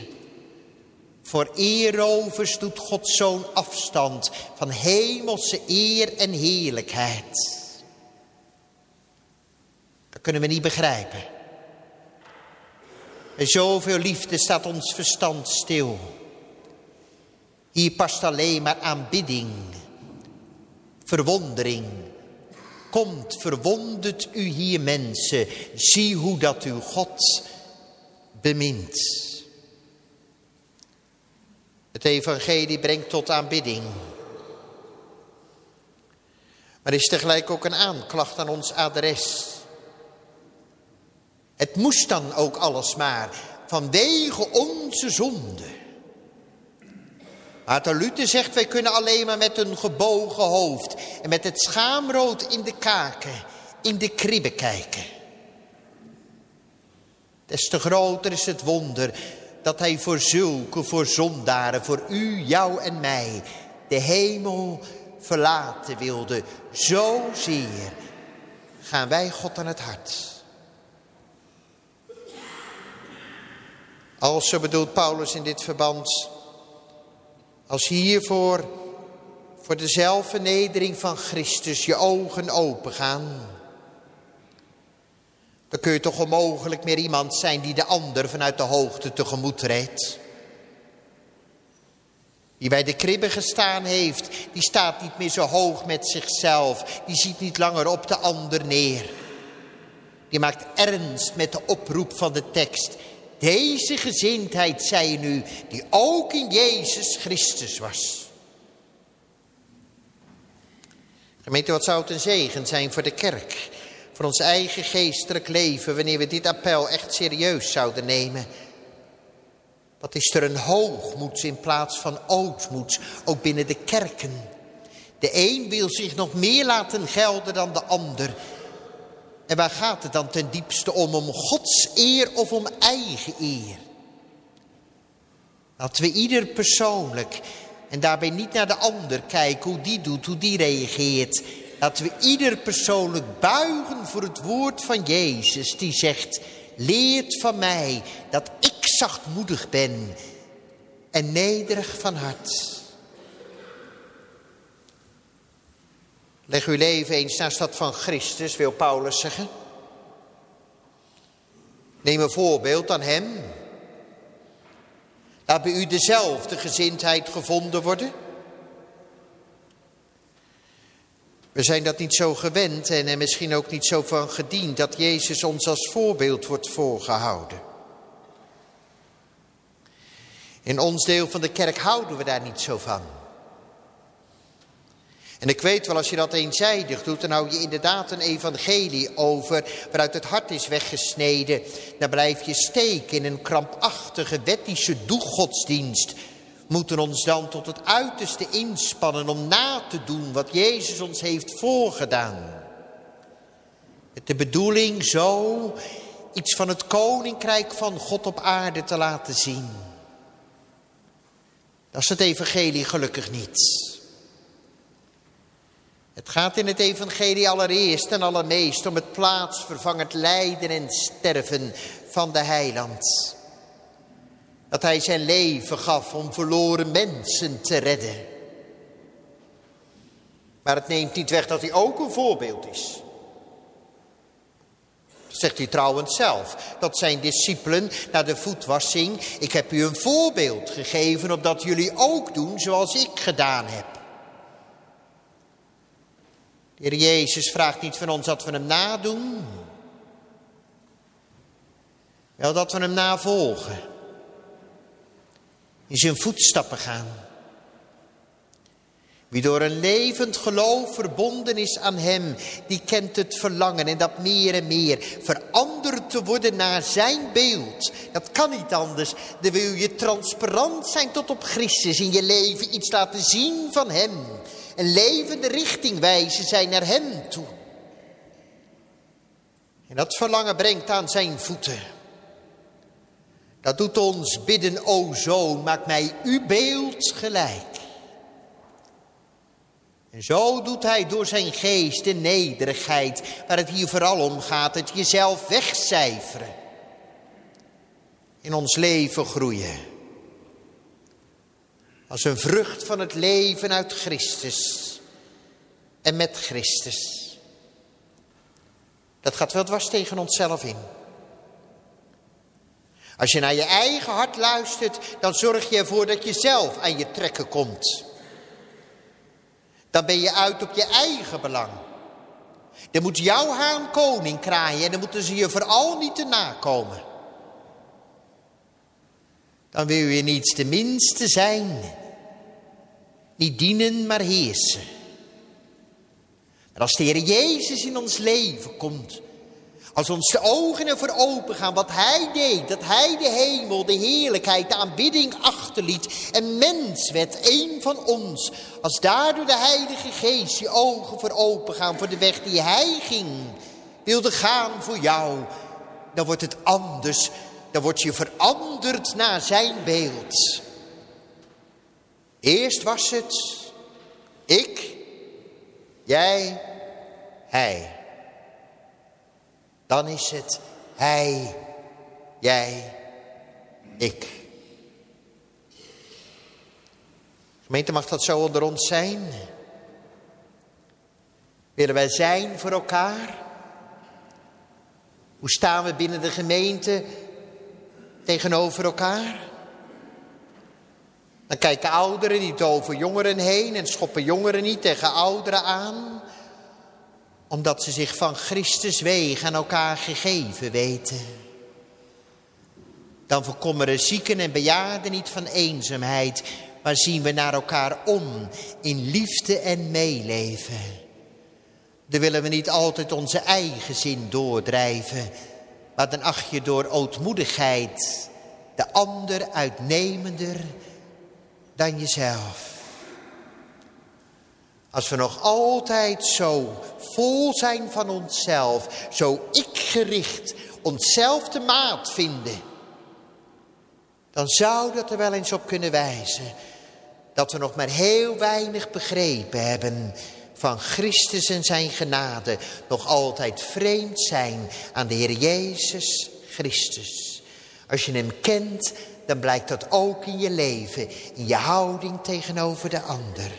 Voor eerovers doet God zo'n afstand van hemelse eer en heerlijkheid. Dat kunnen we niet begrijpen. Zoveel liefde staat ons verstand stil. Hier past alleen maar aanbidding, verwondering. Komt, verwondert u hier mensen. Zie hoe dat u God bemint. Het evangelie brengt tot aanbidding. Maar is tegelijk ook een aanklacht aan ons adres. Het moest dan ook alles maar vanwege onze zonde. Maar Luther zegt, wij kunnen alleen maar met een gebogen hoofd en met het schaamrood in de kaken, in de kribben kijken. Des te groter is het wonder dat hij voor zulke, voor zondaren, voor u, jou en mij, de hemel verlaten wilde. Zozeer gaan wij God aan het hart. Als, zo bedoelt Paulus in dit verband, als hiervoor voor de zelfvernedering van Christus je ogen open gaan, dan kun je toch onmogelijk meer iemand zijn die de ander vanuit de hoogte tegemoet redt. Die bij de kribben gestaan heeft, die staat niet meer zo hoog met zichzelf. Die ziet niet langer op de ander neer. Die maakt ernst met de oproep van de tekst. Deze gezindheid, zei je nu, die ook in Jezus Christus was. Gemeente, wat zou het een zegen zijn voor de kerk, voor ons eigen geestelijk leven, wanneer we dit appel echt serieus zouden nemen. Wat is er een hoogmoed in plaats van ootmoed, ook binnen de kerken. De een wil zich nog meer laten gelden dan de ander. En waar gaat het dan ten diepste om? Om Gods eer of om eigen eer? Dat we ieder persoonlijk en daarbij niet naar de ander kijken hoe die doet, hoe die reageert. Dat we ieder persoonlijk buigen voor het woord van Jezus die zegt, leert van mij dat ik zachtmoedig ben en nederig van hart. Leg uw leven eens naast dat van Christus, wil Paulus zeggen. Neem een voorbeeld aan hem. Laat bij u dezelfde gezindheid gevonden worden. We zijn dat niet zo gewend en er misschien ook niet zo van gediend dat Jezus ons als voorbeeld wordt voorgehouden. In ons deel van de kerk houden we daar niet zo van. En ik weet wel, als je dat eenzijdig doet, dan hou je inderdaad een evangelie over waaruit het hart is weggesneden. Dan blijf je steken in een krampachtige wettische doegodsdienst. moeten ons dan tot het uiterste inspannen om na te doen wat Jezus ons heeft voorgedaan. Met de bedoeling zo iets van het koninkrijk van God op aarde te laten zien. Dat is het evangelie gelukkig niet. Het gaat in het evangelie allereerst en allermeest om het plaatsvervangend lijden en sterven van de heiland. Dat hij zijn leven gaf om verloren mensen te redden. Maar het neemt niet weg dat hij ook een voorbeeld is. Zegt hij trouwens zelf. Dat zijn discipelen na de voetwassing. Ik heb u een voorbeeld gegeven opdat jullie ook doen zoals ik gedaan heb. De Heer Jezus vraagt niet van ons dat we hem nadoen. Wel dat we hem navolgen. In zijn voetstappen gaan. Wie door een levend geloof verbonden is aan hem, die kent het verlangen en dat meer en meer. Veranderd te worden naar zijn beeld. Dat kan niet anders. Dan wil je transparant zijn tot op Christus in je leven. Iets laten zien van hem. Een levende richting wijzen zijn naar hem toe. En dat verlangen brengt aan zijn voeten. Dat doet ons bidden, o zoon, maak mij uw beeld gelijk. En zo doet hij door zijn geest de nederigheid, waar het hier vooral om gaat, het jezelf wegcijferen. In ons leven groeien. Als een vrucht van het leven uit Christus en met Christus. Dat gaat wel dwars tegen onszelf in. Als je naar je eigen hart luistert, dan zorg je ervoor dat je zelf aan je trekken komt. Dan ben je uit op je eigen belang. Dan moet jouw haan koning kraaien en dan moeten ze je vooral niet te nakomen. Dan wil je niets de minste zijn. Niet dienen, maar heersen. Maar als de Heer Jezus in ons leven komt, als ons de ogen ervoor open gaan wat Hij deed, dat Hij de hemel, de heerlijkheid, de aanbidding achterliet en mens werd, één van ons. Als daardoor de Heilige Geest je ogen voor open gaan voor de weg die Hij ging, wilde gaan voor jou, dan wordt het anders. Dan word je veranderd naar Zijn beeld. Eerst was het ik, jij, hij. Dan is het hij, jij, ik. Gemeente, mag dat zo onder ons zijn? Willen wij zijn voor elkaar? Hoe staan we binnen de gemeente tegenover elkaar? Dan kijken ouderen niet over jongeren heen en schoppen jongeren niet tegen ouderen aan omdat ze zich van Christus weeg aan elkaar gegeven weten. Dan voorkomen zieken en bejaarden niet van eenzaamheid, maar zien we naar elkaar om in liefde en meeleven. Dan willen we niet altijd onze eigen zin doordrijven, maar dan acht je door ootmoedigheid de ander uitnemender dan jezelf. Als we nog altijd zo vol zijn van onszelf, zo ik-gericht, onszelf de maat vinden, dan zou dat er wel eens op kunnen wijzen dat we nog maar heel weinig begrepen hebben van Christus en zijn genade, nog altijd vreemd zijn aan de Heer Jezus Christus. Als je hem kent, dan blijkt dat ook in je leven, in je houding tegenover de ander.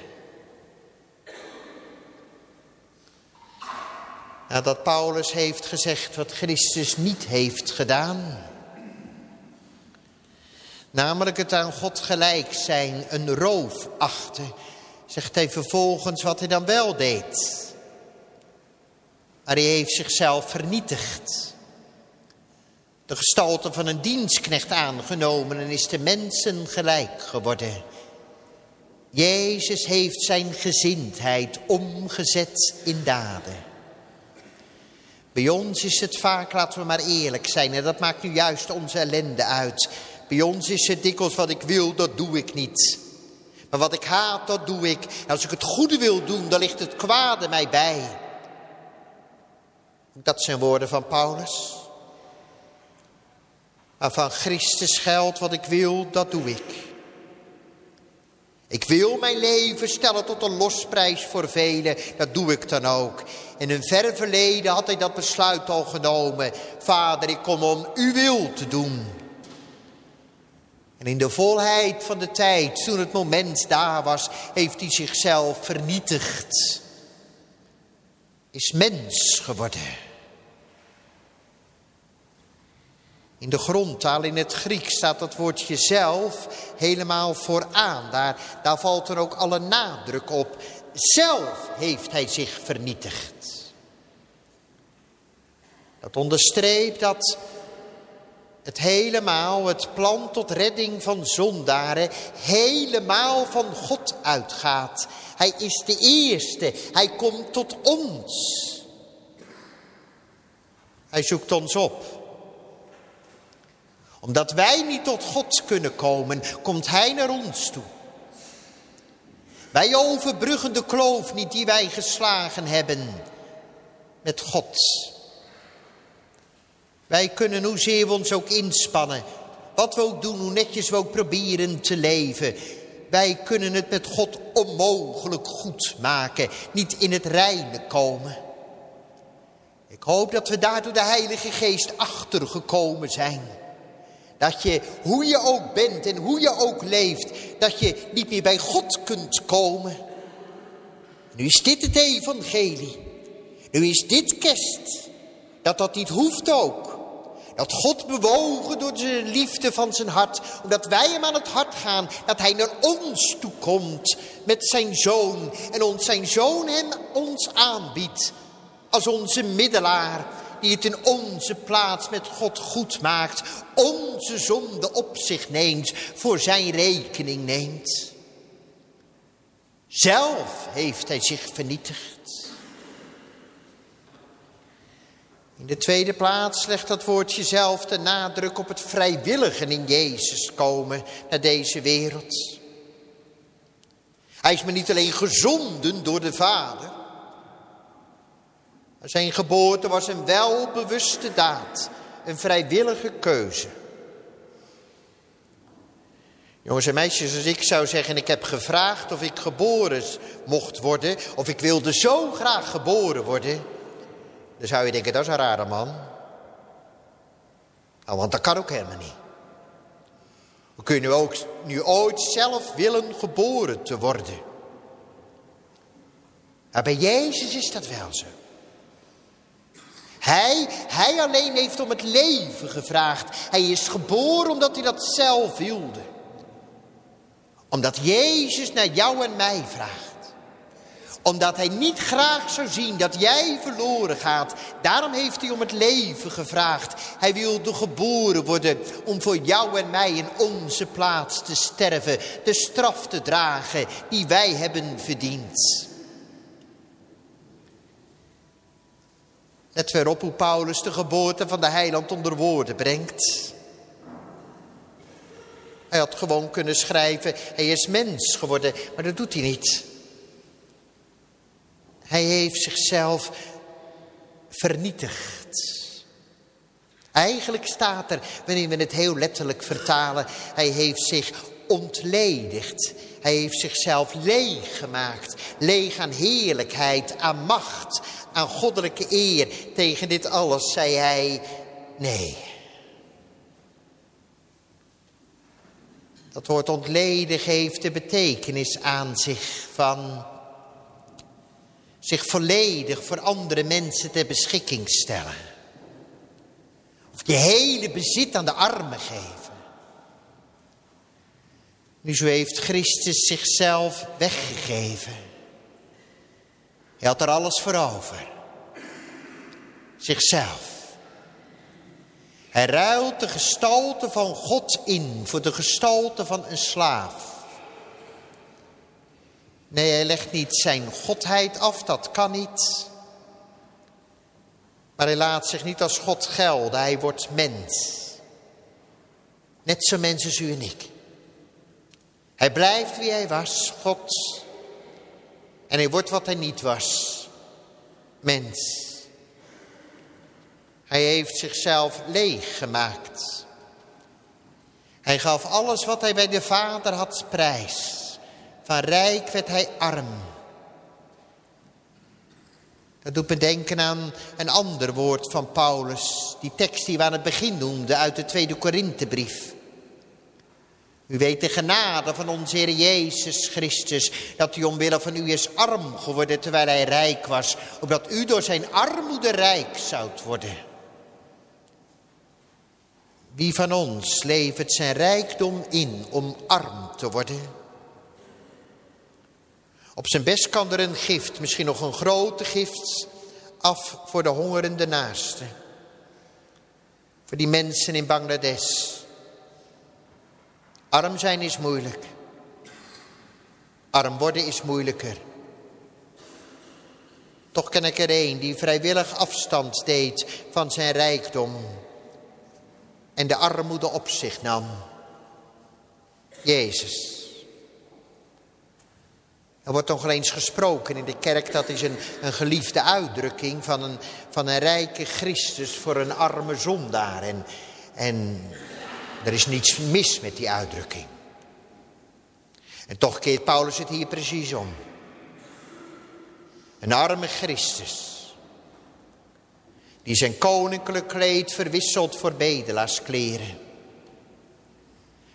Nadat Paulus heeft gezegd wat Christus niet heeft gedaan. Namelijk het aan God gelijk zijn, een roof achten. Zegt hij vervolgens wat hij dan wel deed. Maar hij heeft zichzelf vernietigd. De gestalte van een dienstknecht aangenomen en is de mensen gelijk geworden. Jezus heeft zijn gezindheid omgezet in daden. Bij ons is het vaak, laten we maar eerlijk zijn, en dat maakt nu juist onze ellende uit. Bij ons is het dikwijls wat ik wil, dat doe ik niet. Maar wat ik haat, dat doe ik. En als ik het goede wil doen, dan ligt het kwade mij bij. Dat zijn woorden van Paulus. Maar van Christus geldt wat ik wil, dat doe ik. Ik wil mijn leven stellen tot een losprijs voor velen. Dat doe ik dan ook. In een ver verleden had hij dat besluit al genomen. Vader, ik kom om uw wil te doen. En in de volheid van de tijd, toen het moment daar was, heeft hij zichzelf vernietigd. Is mens geworden. In de grondtaal, in het Grieks, staat dat woordje zelf helemaal vooraan. Daar, daar valt er ook alle nadruk op. Zelf heeft hij zich vernietigd. Dat onderstreept dat het helemaal, het plan tot redding van zondaren, helemaal van God uitgaat. Hij is de eerste, hij komt tot ons. Hij zoekt ons op omdat wij niet tot God kunnen komen, komt Hij naar ons toe. Wij overbruggen de kloof niet die wij geslagen hebben met God. Wij kunnen, hoezeer we ons ook inspannen, wat we ook doen, hoe netjes we ook proberen te leven. Wij kunnen het met God onmogelijk goed maken, niet in het reine komen. Ik hoop dat we daar door de Heilige Geest achtergekomen zijn. Dat je, hoe je ook bent en hoe je ook leeft, dat je niet meer bij God kunt komen. Nu is dit het evangelie. Nu is dit kerst. Dat dat niet hoeft ook. Dat God bewogen door de liefde van zijn hart, omdat wij hem aan het hart gaan, dat hij naar ons toe komt met zijn zoon en ons zijn zoon hem ons aanbiedt als onze middelaar die het in onze plaats met God goed maakt, onze zonde op zich neemt, voor zijn rekening neemt. Zelf heeft hij zich vernietigd. In de tweede plaats legt dat woordje zelf de nadruk op het vrijwillige in Jezus komen naar deze wereld. Hij is me niet alleen gezonden door de Vader, zijn geboorte was een welbewuste daad, een vrijwillige keuze. Jongens en meisjes, als ik zou zeggen, ik heb gevraagd of ik geboren mocht worden, of ik wilde zo graag geboren worden, dan zou je denken, dat is een rare man. Nou, want dat kan ook helemaal niet. We kunnen ook nu ooit zelf willen geboren te worden. Maar bij Jezus is dat wel zo. Hij, hij alleen heeft om het leven gevraagd. Hij is geboren omdat hij dat zelf wilde. Omdat Jezus naar jou en mij vraagt. Omdat hij niet graag zou zien dat jij verloren gaat. Daarom heeft hij om het leven gevraagd. Hij wilde geboren worden om voor jou en mij in onze plaats te sterven. De straf te dragen die wij hebben verdiend. Let weer op hoe Paulus de geboorte van de heiland onder woorden brengt. Hij had gewoon kunnen schrijven, hij is mens geworden, maar dat doet hij niet. Hij heeft zichzelf vernietigd. Eigenlijk staat er, wanneer we het heel letterlijk vertalen, hij heeft zich ontledigd. Hij heeft zichzelf leeg gemaakt. Leeg aan heerlijkheid, aan macht, aan goddelijke eer. Tegen dit alles zei hij nee. Dat woord ontleden geeft de betekenis aan zich van zich volledig voor andere mensen ter beschikking stellen. Of je hele bezit aan de armen geven. Nu zo heeft Christus zichzelf weggegeven. Hij had er alles voor over. Zichzelf. Hij ruilt de gestalte van God in voor de gestalte van een slaaf. Nee, hij legt niet zijn godheid af, dat kan niet. Maar hij laat zich niet als God gelden, hij wordt mens. Net zo mensen als u en ik. Hij blijft wie hij was, God. En hij wordt wat hij niet was, mens. Hij heeft zichzelf leeg gemaakt. Hij gaf alles wat hij bij de Vader had prijs. Van rijk werd hij arm. Dat doet me denken aan een ander woord van Paulus. Die tekst die we aan het begin noemden uit de tweede Korinthebrief. U weet de genade van onze Heer Jezus Christus, dat u omwille van u is arm geworden terwijl hij rijk was, opdat u door zijn armoede rijk zoudt worden. Wie van ons levert zijn rijkdom in om arm te worden? Op zijn best kan er een gift, misschien nog een grote gift, af voor de hongerende naasten. Voor die mensen in Bangladesh Arm zijn is moeilijk. Arm worden is moeilijker. Toch ken ik er een die vrijwillig afstand deed van zijn rijkdom en de armoede op zich nam. Jezus. Er wordt nog eens gesproken in de kerk, dat is een, een geliefde uitdrukking van een, van een rijke Christus voor een arme zondaar. En, en er is niets mis met die uitdrukking. En toch keert Paulus het hier precies om. Een arme Christus. Die zijn koninklijk kleed verwisselt voor bedelaarskleren.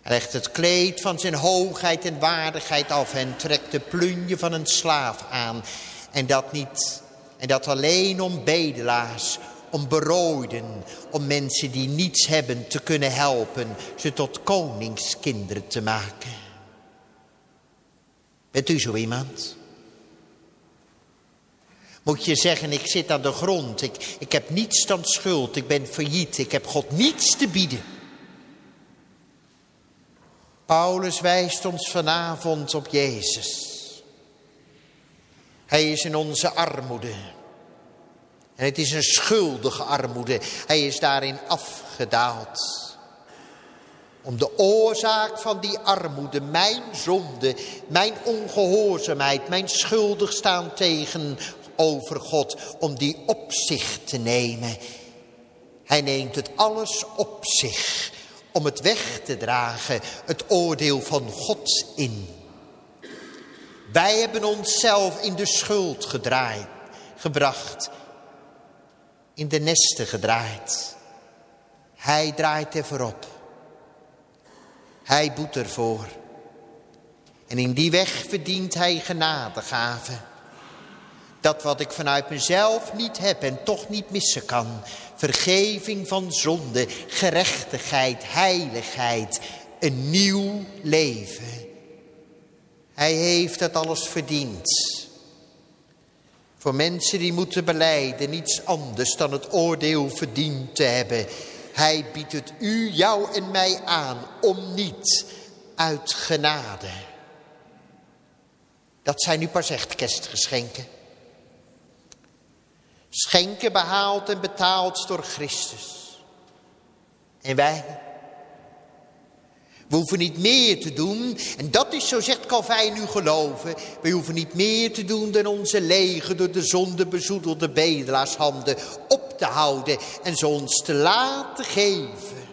Legt het kleed van zijn hoogheid en waardigheid af en trekt de plunje van een slaaf aan. En dat niet, en dat alleen om bedelaars, om berooiden, om mensen die niets hebben te kunnen helpen, ze tot koningskinderen te maken. Bent u zo iemand? Moet je zeggen, ik zit aan de grond, ik, ik heb niets dan schuld, ik ben failliet, ik heb God niets te bieden. Paulus wijst ons vanavond op Jezus. Hij is in onze armoede. En het is een schuldige armoede. Hij is daarin afgedaald. Om de oorzaak van die armoede, mijn zonde, mijn ongehoorzaamheid, mijn schuldig staan tegenover God, om die op zich te nemen. Hij neemt het alles op zich om het weg te dragen, het oordeel van God in. Wij hebben onszelf in de schuld gedraaid, gebracht in de nesten gedraaid. Hij draait er voorop. Hij boet ervoor. En in die weg verdient hij genadegave. Dat wat ik vanuit mezelf niet heb en toch niet missen kan. Vergeving van zonde, gerechtigheid, heiligheid, een nieuw leven. Hij heeft dat alles verdiend. Voor mensen die moeten beleiden niets anders dan het oordeel verdiend te hebben. Hij biedt het u, jou en mij aan om niet uit genade. Dat zijn nu pas echt kerstgeschenken. Schenken behaald en betaald door Christus. En wij, we hoeven niet meer te doen. En dat is, zo zegt Calvijn, nu geloven. We hoeven niet meer te doen dan onze lege door de zonde bezoedelde bedelaarshanden op te houden. En ze ons te laten geven.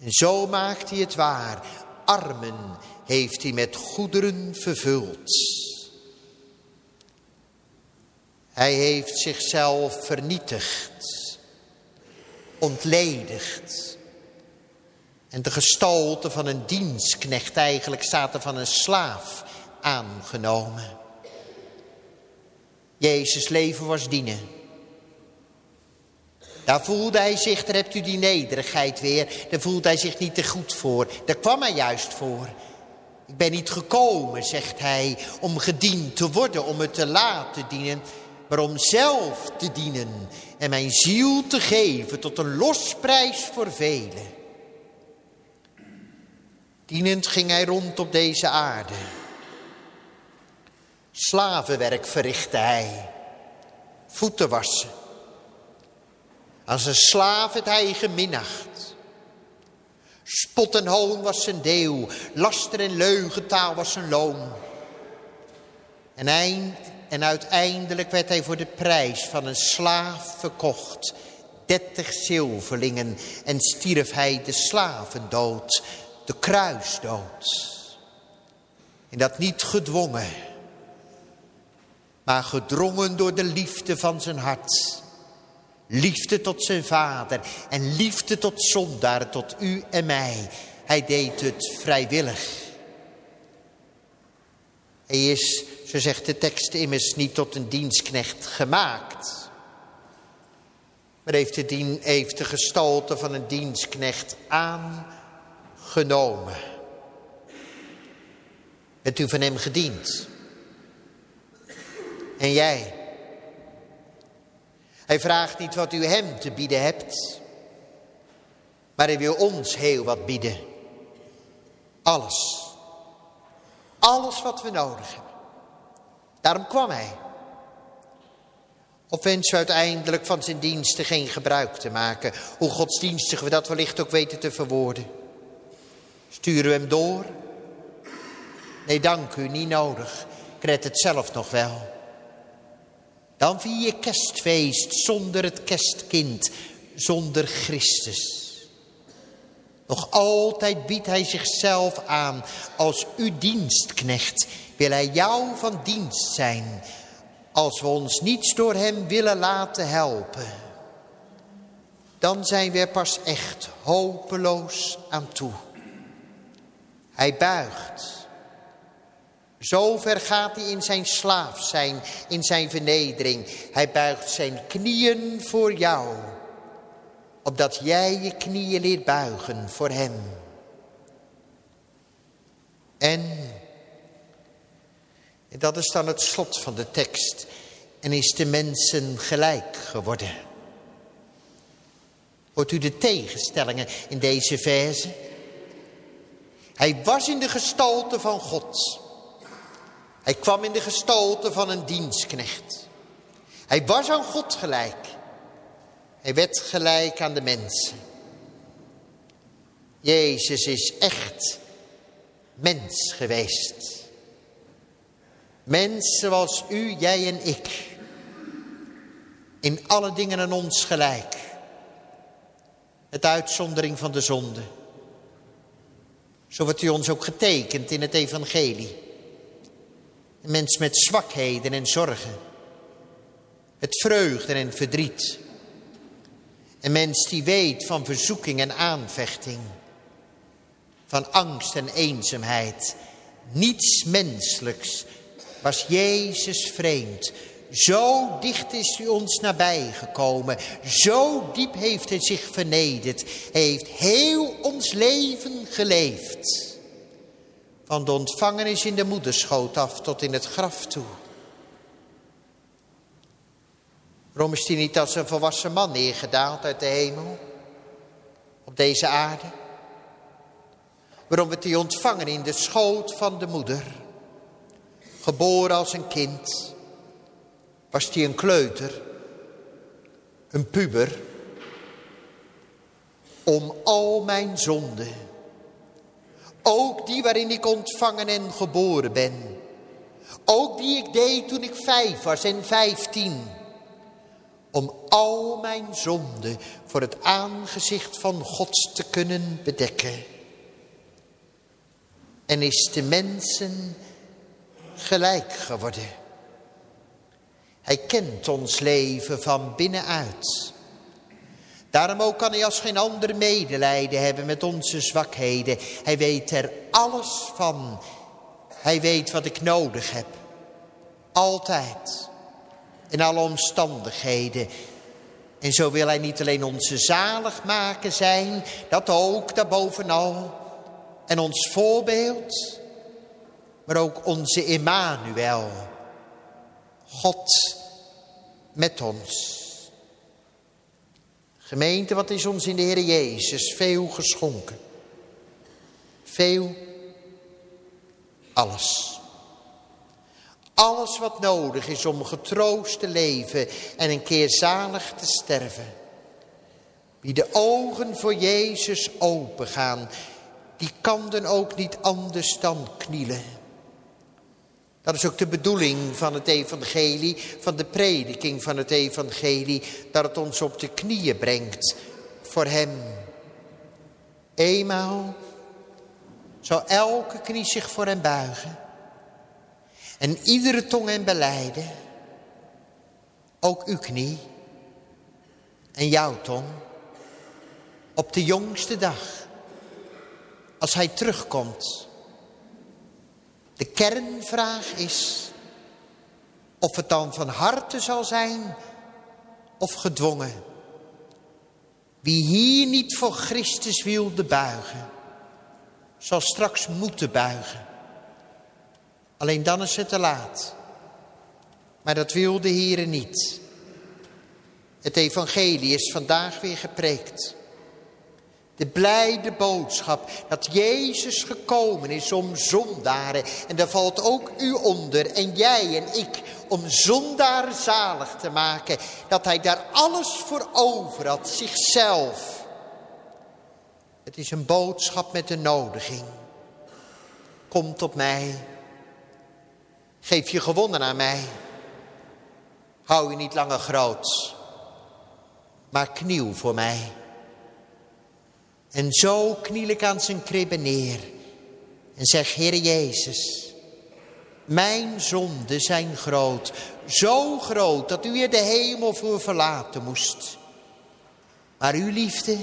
En zo maakt hij het waar. Armen heeft hij met goederen vervuld. Hij heeft zichzelf vernietigd, ontledigd en de gestalte van een dienstknecht, eigenlijk staat er van een slaaf, aangenomen. Jezus leven was dienen. Daar voelde hij zich, daar hebt u die nederigheid weer, daar voelde hij zich niet te goed voor. Daar kwam hij juist voor. Ik ben niet gekomen, zegt hij, om gediend te worden, om het te laten dienen, maar om zelf te dienen en mijn ziel te geven tot een losprijs voor velen. Dienend ging hij rond op deze aarde. Slavenwerk verrichtte hij. Voeten wassen. Als een slaaf het hij geminacht. Spot en hoon was zijn deel, laster en leugentaal was zijn loon. En, eind, en uiteindelijk werd hij voor de prijs van een slaaf verkocht. Dertig zilverlingen en stierf hij de slavendood, de kruisdood. En dat niet gedwongen, maar gedrongen door de liefde van zijn hart. Liefde tot zijn vader en liefde tot zondaar, tot u en mij. Hij deed het vrijwillig. Hij is, zo zegt de tekst immers, niet tot een dienstknecht gemaakt. Maar heeft de, heeft de gestalte van een dienstknecht aangenomen. Hebt u van hem gediend? En jij? Hij vraagt niet wat u hem te bieden hebt, maar hij wil ons heel wat bieden. Alles. Alles wat we nodig hebben. Daarom kwam hij. Of wensen we uiteindelijk van zijn diensten geen gebruik te maken, hoe godsdienstig we dat wellicht ook weten te verwoorden. Sturen we hem door? Nee, dank u, niet nodig. Ik red het zelf nog wel. Dan vier je kerstfeest zonder het kerstkind, zonder Christus. Nog altijd biedt hij zichzelf aan als uw dienstknecht. Wil hij jou van dienst zijn, als we ons niets door hem willen laten helpen. Dan zijn we er pas echt hopeloos aan toe. Hij buigt zo ver gaat hij in zijn slaaf zijn, in zijn vernedering. Hij buigt zijn knieën voor jou, opdat jij je knieën leert buigen voor hem. En, dat is dan het slot van de tekst, en is de mensen gelijk geworden. Hoort u de tegenstellingen in deze verse? Hij was in de gestalte van God. Hij kwam in de gestalte van een dienstknecht. Hij was aan God gelijk. Hij werd gelijk aan de mensen. Jezus is echt mens geweest. Mens zoals u, jij en ik. In alle dingen aan ons gelijk. Het uitzondering van de zonde. Zo wordt u ons ook getekend in het evangelie. Een mens met zwakheden en zorgen. Het vreugde en verdriet. Een mens die weet van verzoeking en aanvechting. Van angst en eenzaamheid. Niets menselijks was Jezus vreemd. Zo dicht is hij ons nabij gekomen. Zo diep heeft hij zich vernederd. Hij heeft heel ons leven geleefd. Van de ontvangenis in de moederschoot af tot in het graf toe. Waarom is hij niet als een volwassen man neergedaald uit de hemel? Op deze aarde? Waarom werd hij ontvangen in de schoot van de moeder? Geboren als een kind. Was hij een kleuter? Een puber? Om al mijn zonden ook die waarin ik ontvangen en geboren ben. Ook die ik deed toen ik vijf was en vijftien. Om al mijn zonden voor het aangezicht van God te kunnen bedekken. En is de mensen gelijk geworden. Hij kent ons leven van binnenuit. Daarom ook kan hij als geen ander medelijden hebben met onze zwakheden. Hij weet er alles van. Hij weet wat ik nodig heb. Altijd. In alle omstandigheden. En zo wil hij niet alleen onze zaligmaker zijn, dat ook daarbovenal. En ons voorbeeld, maar ook onze Emmanuel. God met ons. Gemeente, wat is ons in de Heer Jezus veel geschonken? Veel, alles. Alles wat nodig is om getroost te leven en een keer zalig te sterven. Wie de ogen voor Jezus opengaan, die kan dan ook niet anders dan knielen. Dat is ook de bedoeling van het evangelie, van de prediking van het evangelie, dat het ons op de knieën brengt voor Hem. Eenmaal zou elke knie zich voor Hem buigen en iedere tong Hem beleiden, ook uw knie en jouw tong, op de jongste dag, als Hij terugkomt de kernvraag is of het dan van harte zal zijn of gedwongen. Wie hier niet voor Christus wilde buigen, zal straks moeten buigen. Alleen dan is het te laat. Maar dat wil de Heer niet. Het evangelie is vandaag weer gepreekt. De blijde boodschap dat Jezus gekomen is om zondaren. En daar valt ook u onder en jij en ik om zondaren zalig te maken. Dat hij daar alles voor over had, zichzelf. Het is een boodschap met een nodiging. Kom tot mij. Geef je gewonnen aan mij. Hou je niet langer groot. Maar kniel voor mij. En zo kniel ik aan zijn kribben neer en zeg, Heer Jezus, mijn zonden zijn groot, zo groot dat u er de hemel voor verlaten moest. Maar uw liefde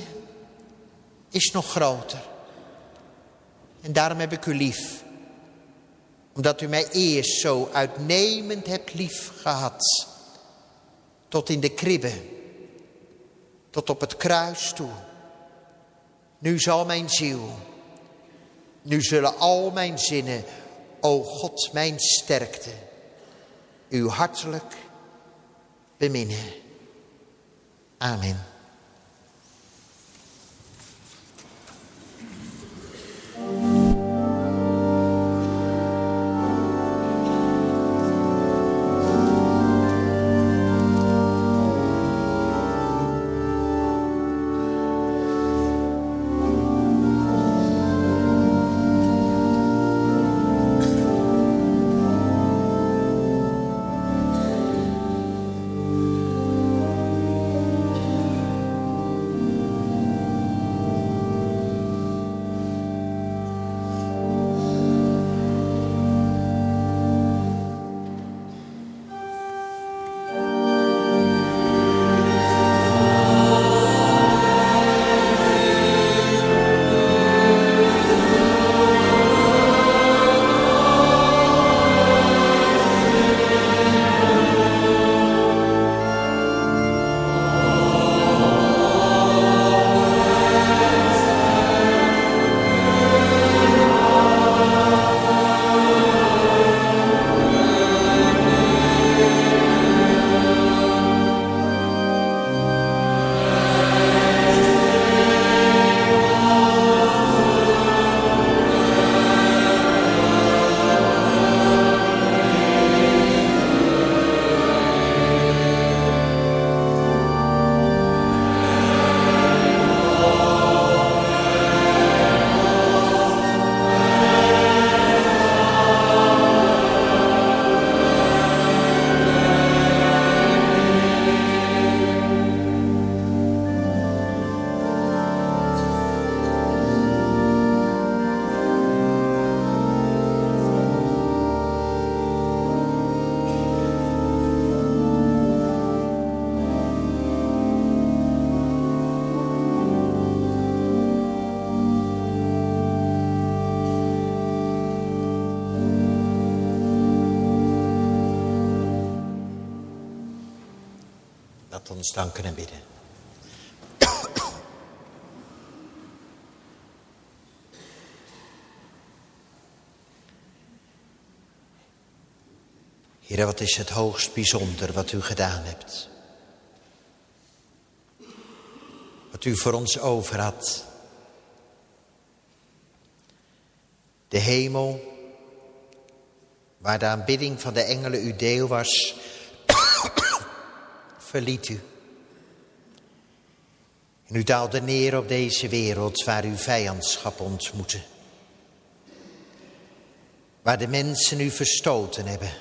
is nog groter. En daarom heb ik u lief. Omdat u mij eerst zo uitnemend hebt lief gehad. Tot in de kribbe. Tot op het kruis toe. Nu zal mijn ziel, nu zullen al mijn zinnen, o God mijn sterkte, u hartelijk beminnen. Amen. Ons danken en bidden. Heer, wat is het hoogst bijzonder wat u gedaan hebt. Wat u voor ons over had. De hemel, waar de aanbidding van de engelen uw deel was, verliet u En u daalde neer op deze wereld waar u vijandschap ontmoette. Waar de mensen u verstoten hebben.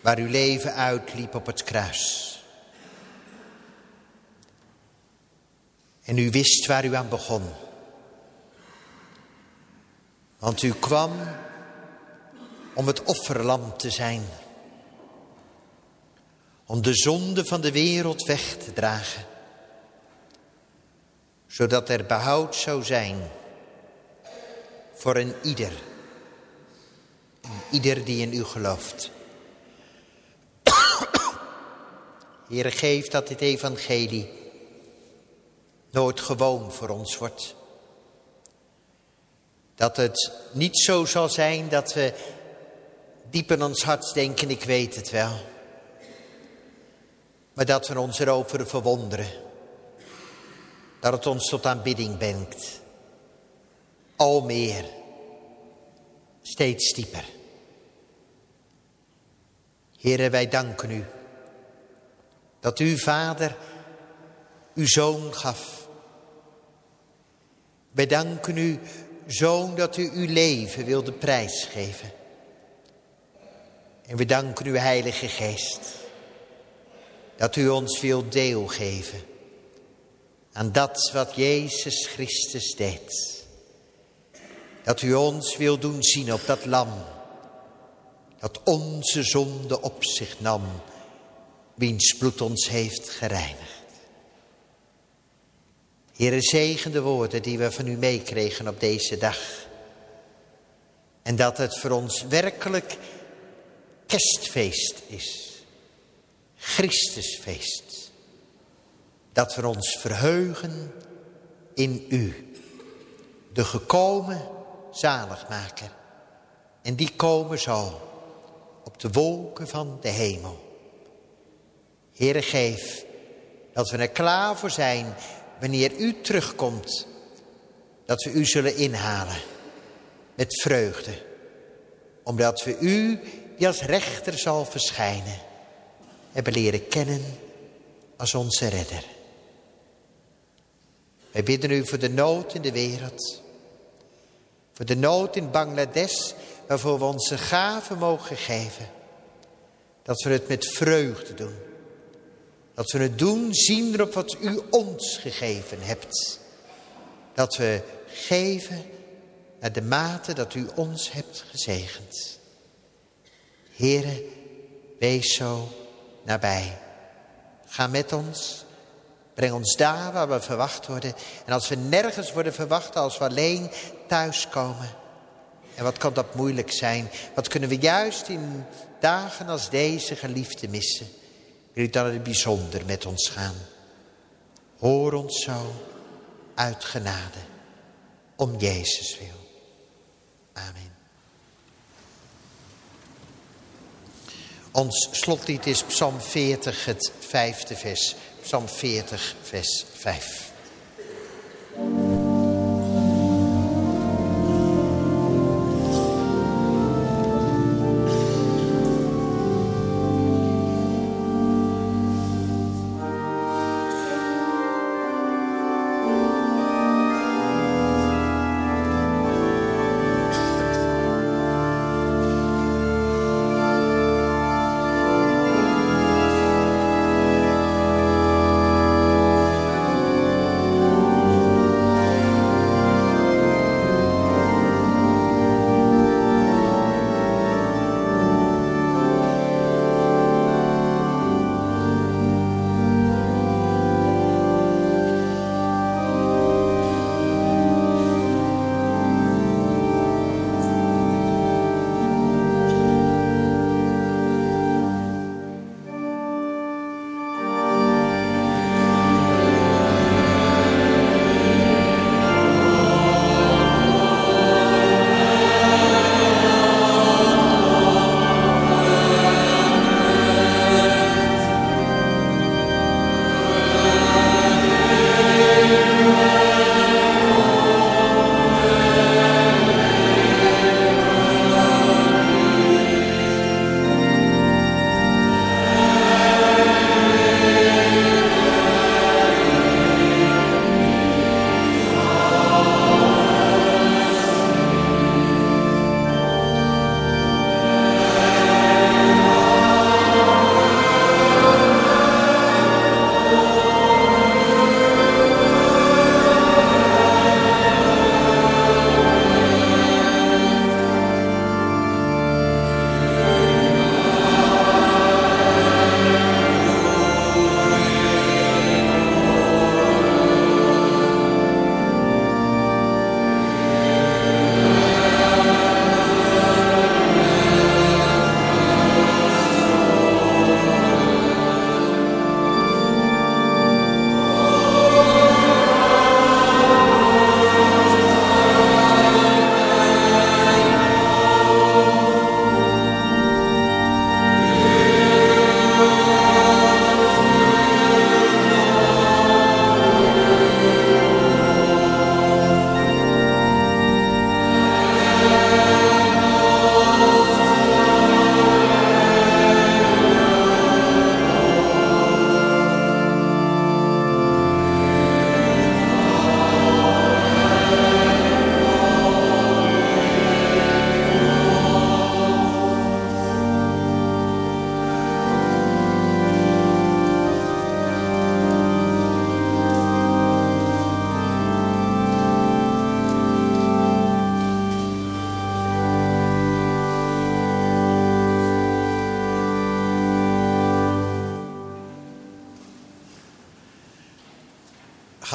Waar uw leven uitliep op het kruis. En u wist waar u aan begon. Want u kwam om het offerlam te zijn. Om de zonde van de wereld weg te dragen. Zodat er behoud zou zijn voor een ieder. Een ieder die in u gelooft. Heere, geef dat dit evangelie nooit gewoon voor ons wordt. Dat het niet zo zal zijn dat we diep in ons hart denken, ik weet het wel. Maar dat we ons erover verwonderen. Dat het ons tot aanbidding brengt. Al meer. Steeds dieper. Heren, wij danken u. Dat u, Vader, uw Zoon gaf. Wij danken u, Zoon, dat u uw leven wilde prijsgeven. En we danken u, Heilige Geest, dat u ons wil deel geven aan dat wat Jezus Christus deed. Dat u ons wil doen zien op dat lam, dat onze zonde op zich nam, wiens bloed ons heeft gereinigd. Heere, zegen de woorden die we van u meekregen op deze dag. En dat het voor ons werkelijk kerstfeest is. Christusfeest. Dat we ons verheugen in u. De gekomen zaligmaker. En die komen zal op de wolken van de hemel. Heere, geef dat we er klaar voor zijn wanneer u terugkomt, dat we u zullen inhalen met vreugde. Omdat we u, die als rechter zal verschijnen, hebben leren kennen als onze redder. Wij bidden u voor de nood in de wereld. Voor de nood in Bangladesh, waarvoor we onze gaven mogen geven. Dat we het met vreugde doen. Dat we het doen zien op wat u ons gegeven hebt. Dat we geven naar de mate dat u ons hebt gezegend. Here, wees zo nabij. Ga met ons. Breng ons daar waar we verwacht worden. En als we nergens worden verwacht, als we alleen thuiskomen. En wat kan dat moeilijk zijn? Wat kunnen we juist in dagen als deze geliefde missen? Wil u dan in het bijzonder met ons gaan. Hoor ons zo uit genade. Om Jezus wil. Amen. Ons slotlied is Psalm 40, het vijfde vers. Psalm 40, vers 5.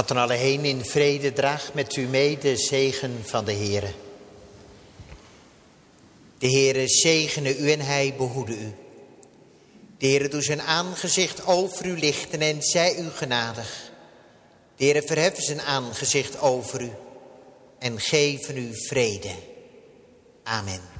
Gaat dan alle heen in vrede, draag met u mee de zegen van de Heere. De Heere zegene u en hij behoede u. De Heere doet zijn aangezicht over u lichten en zij u genadig. De Heere verheffen zijn aangezicht over u en geven u vrede. Amen.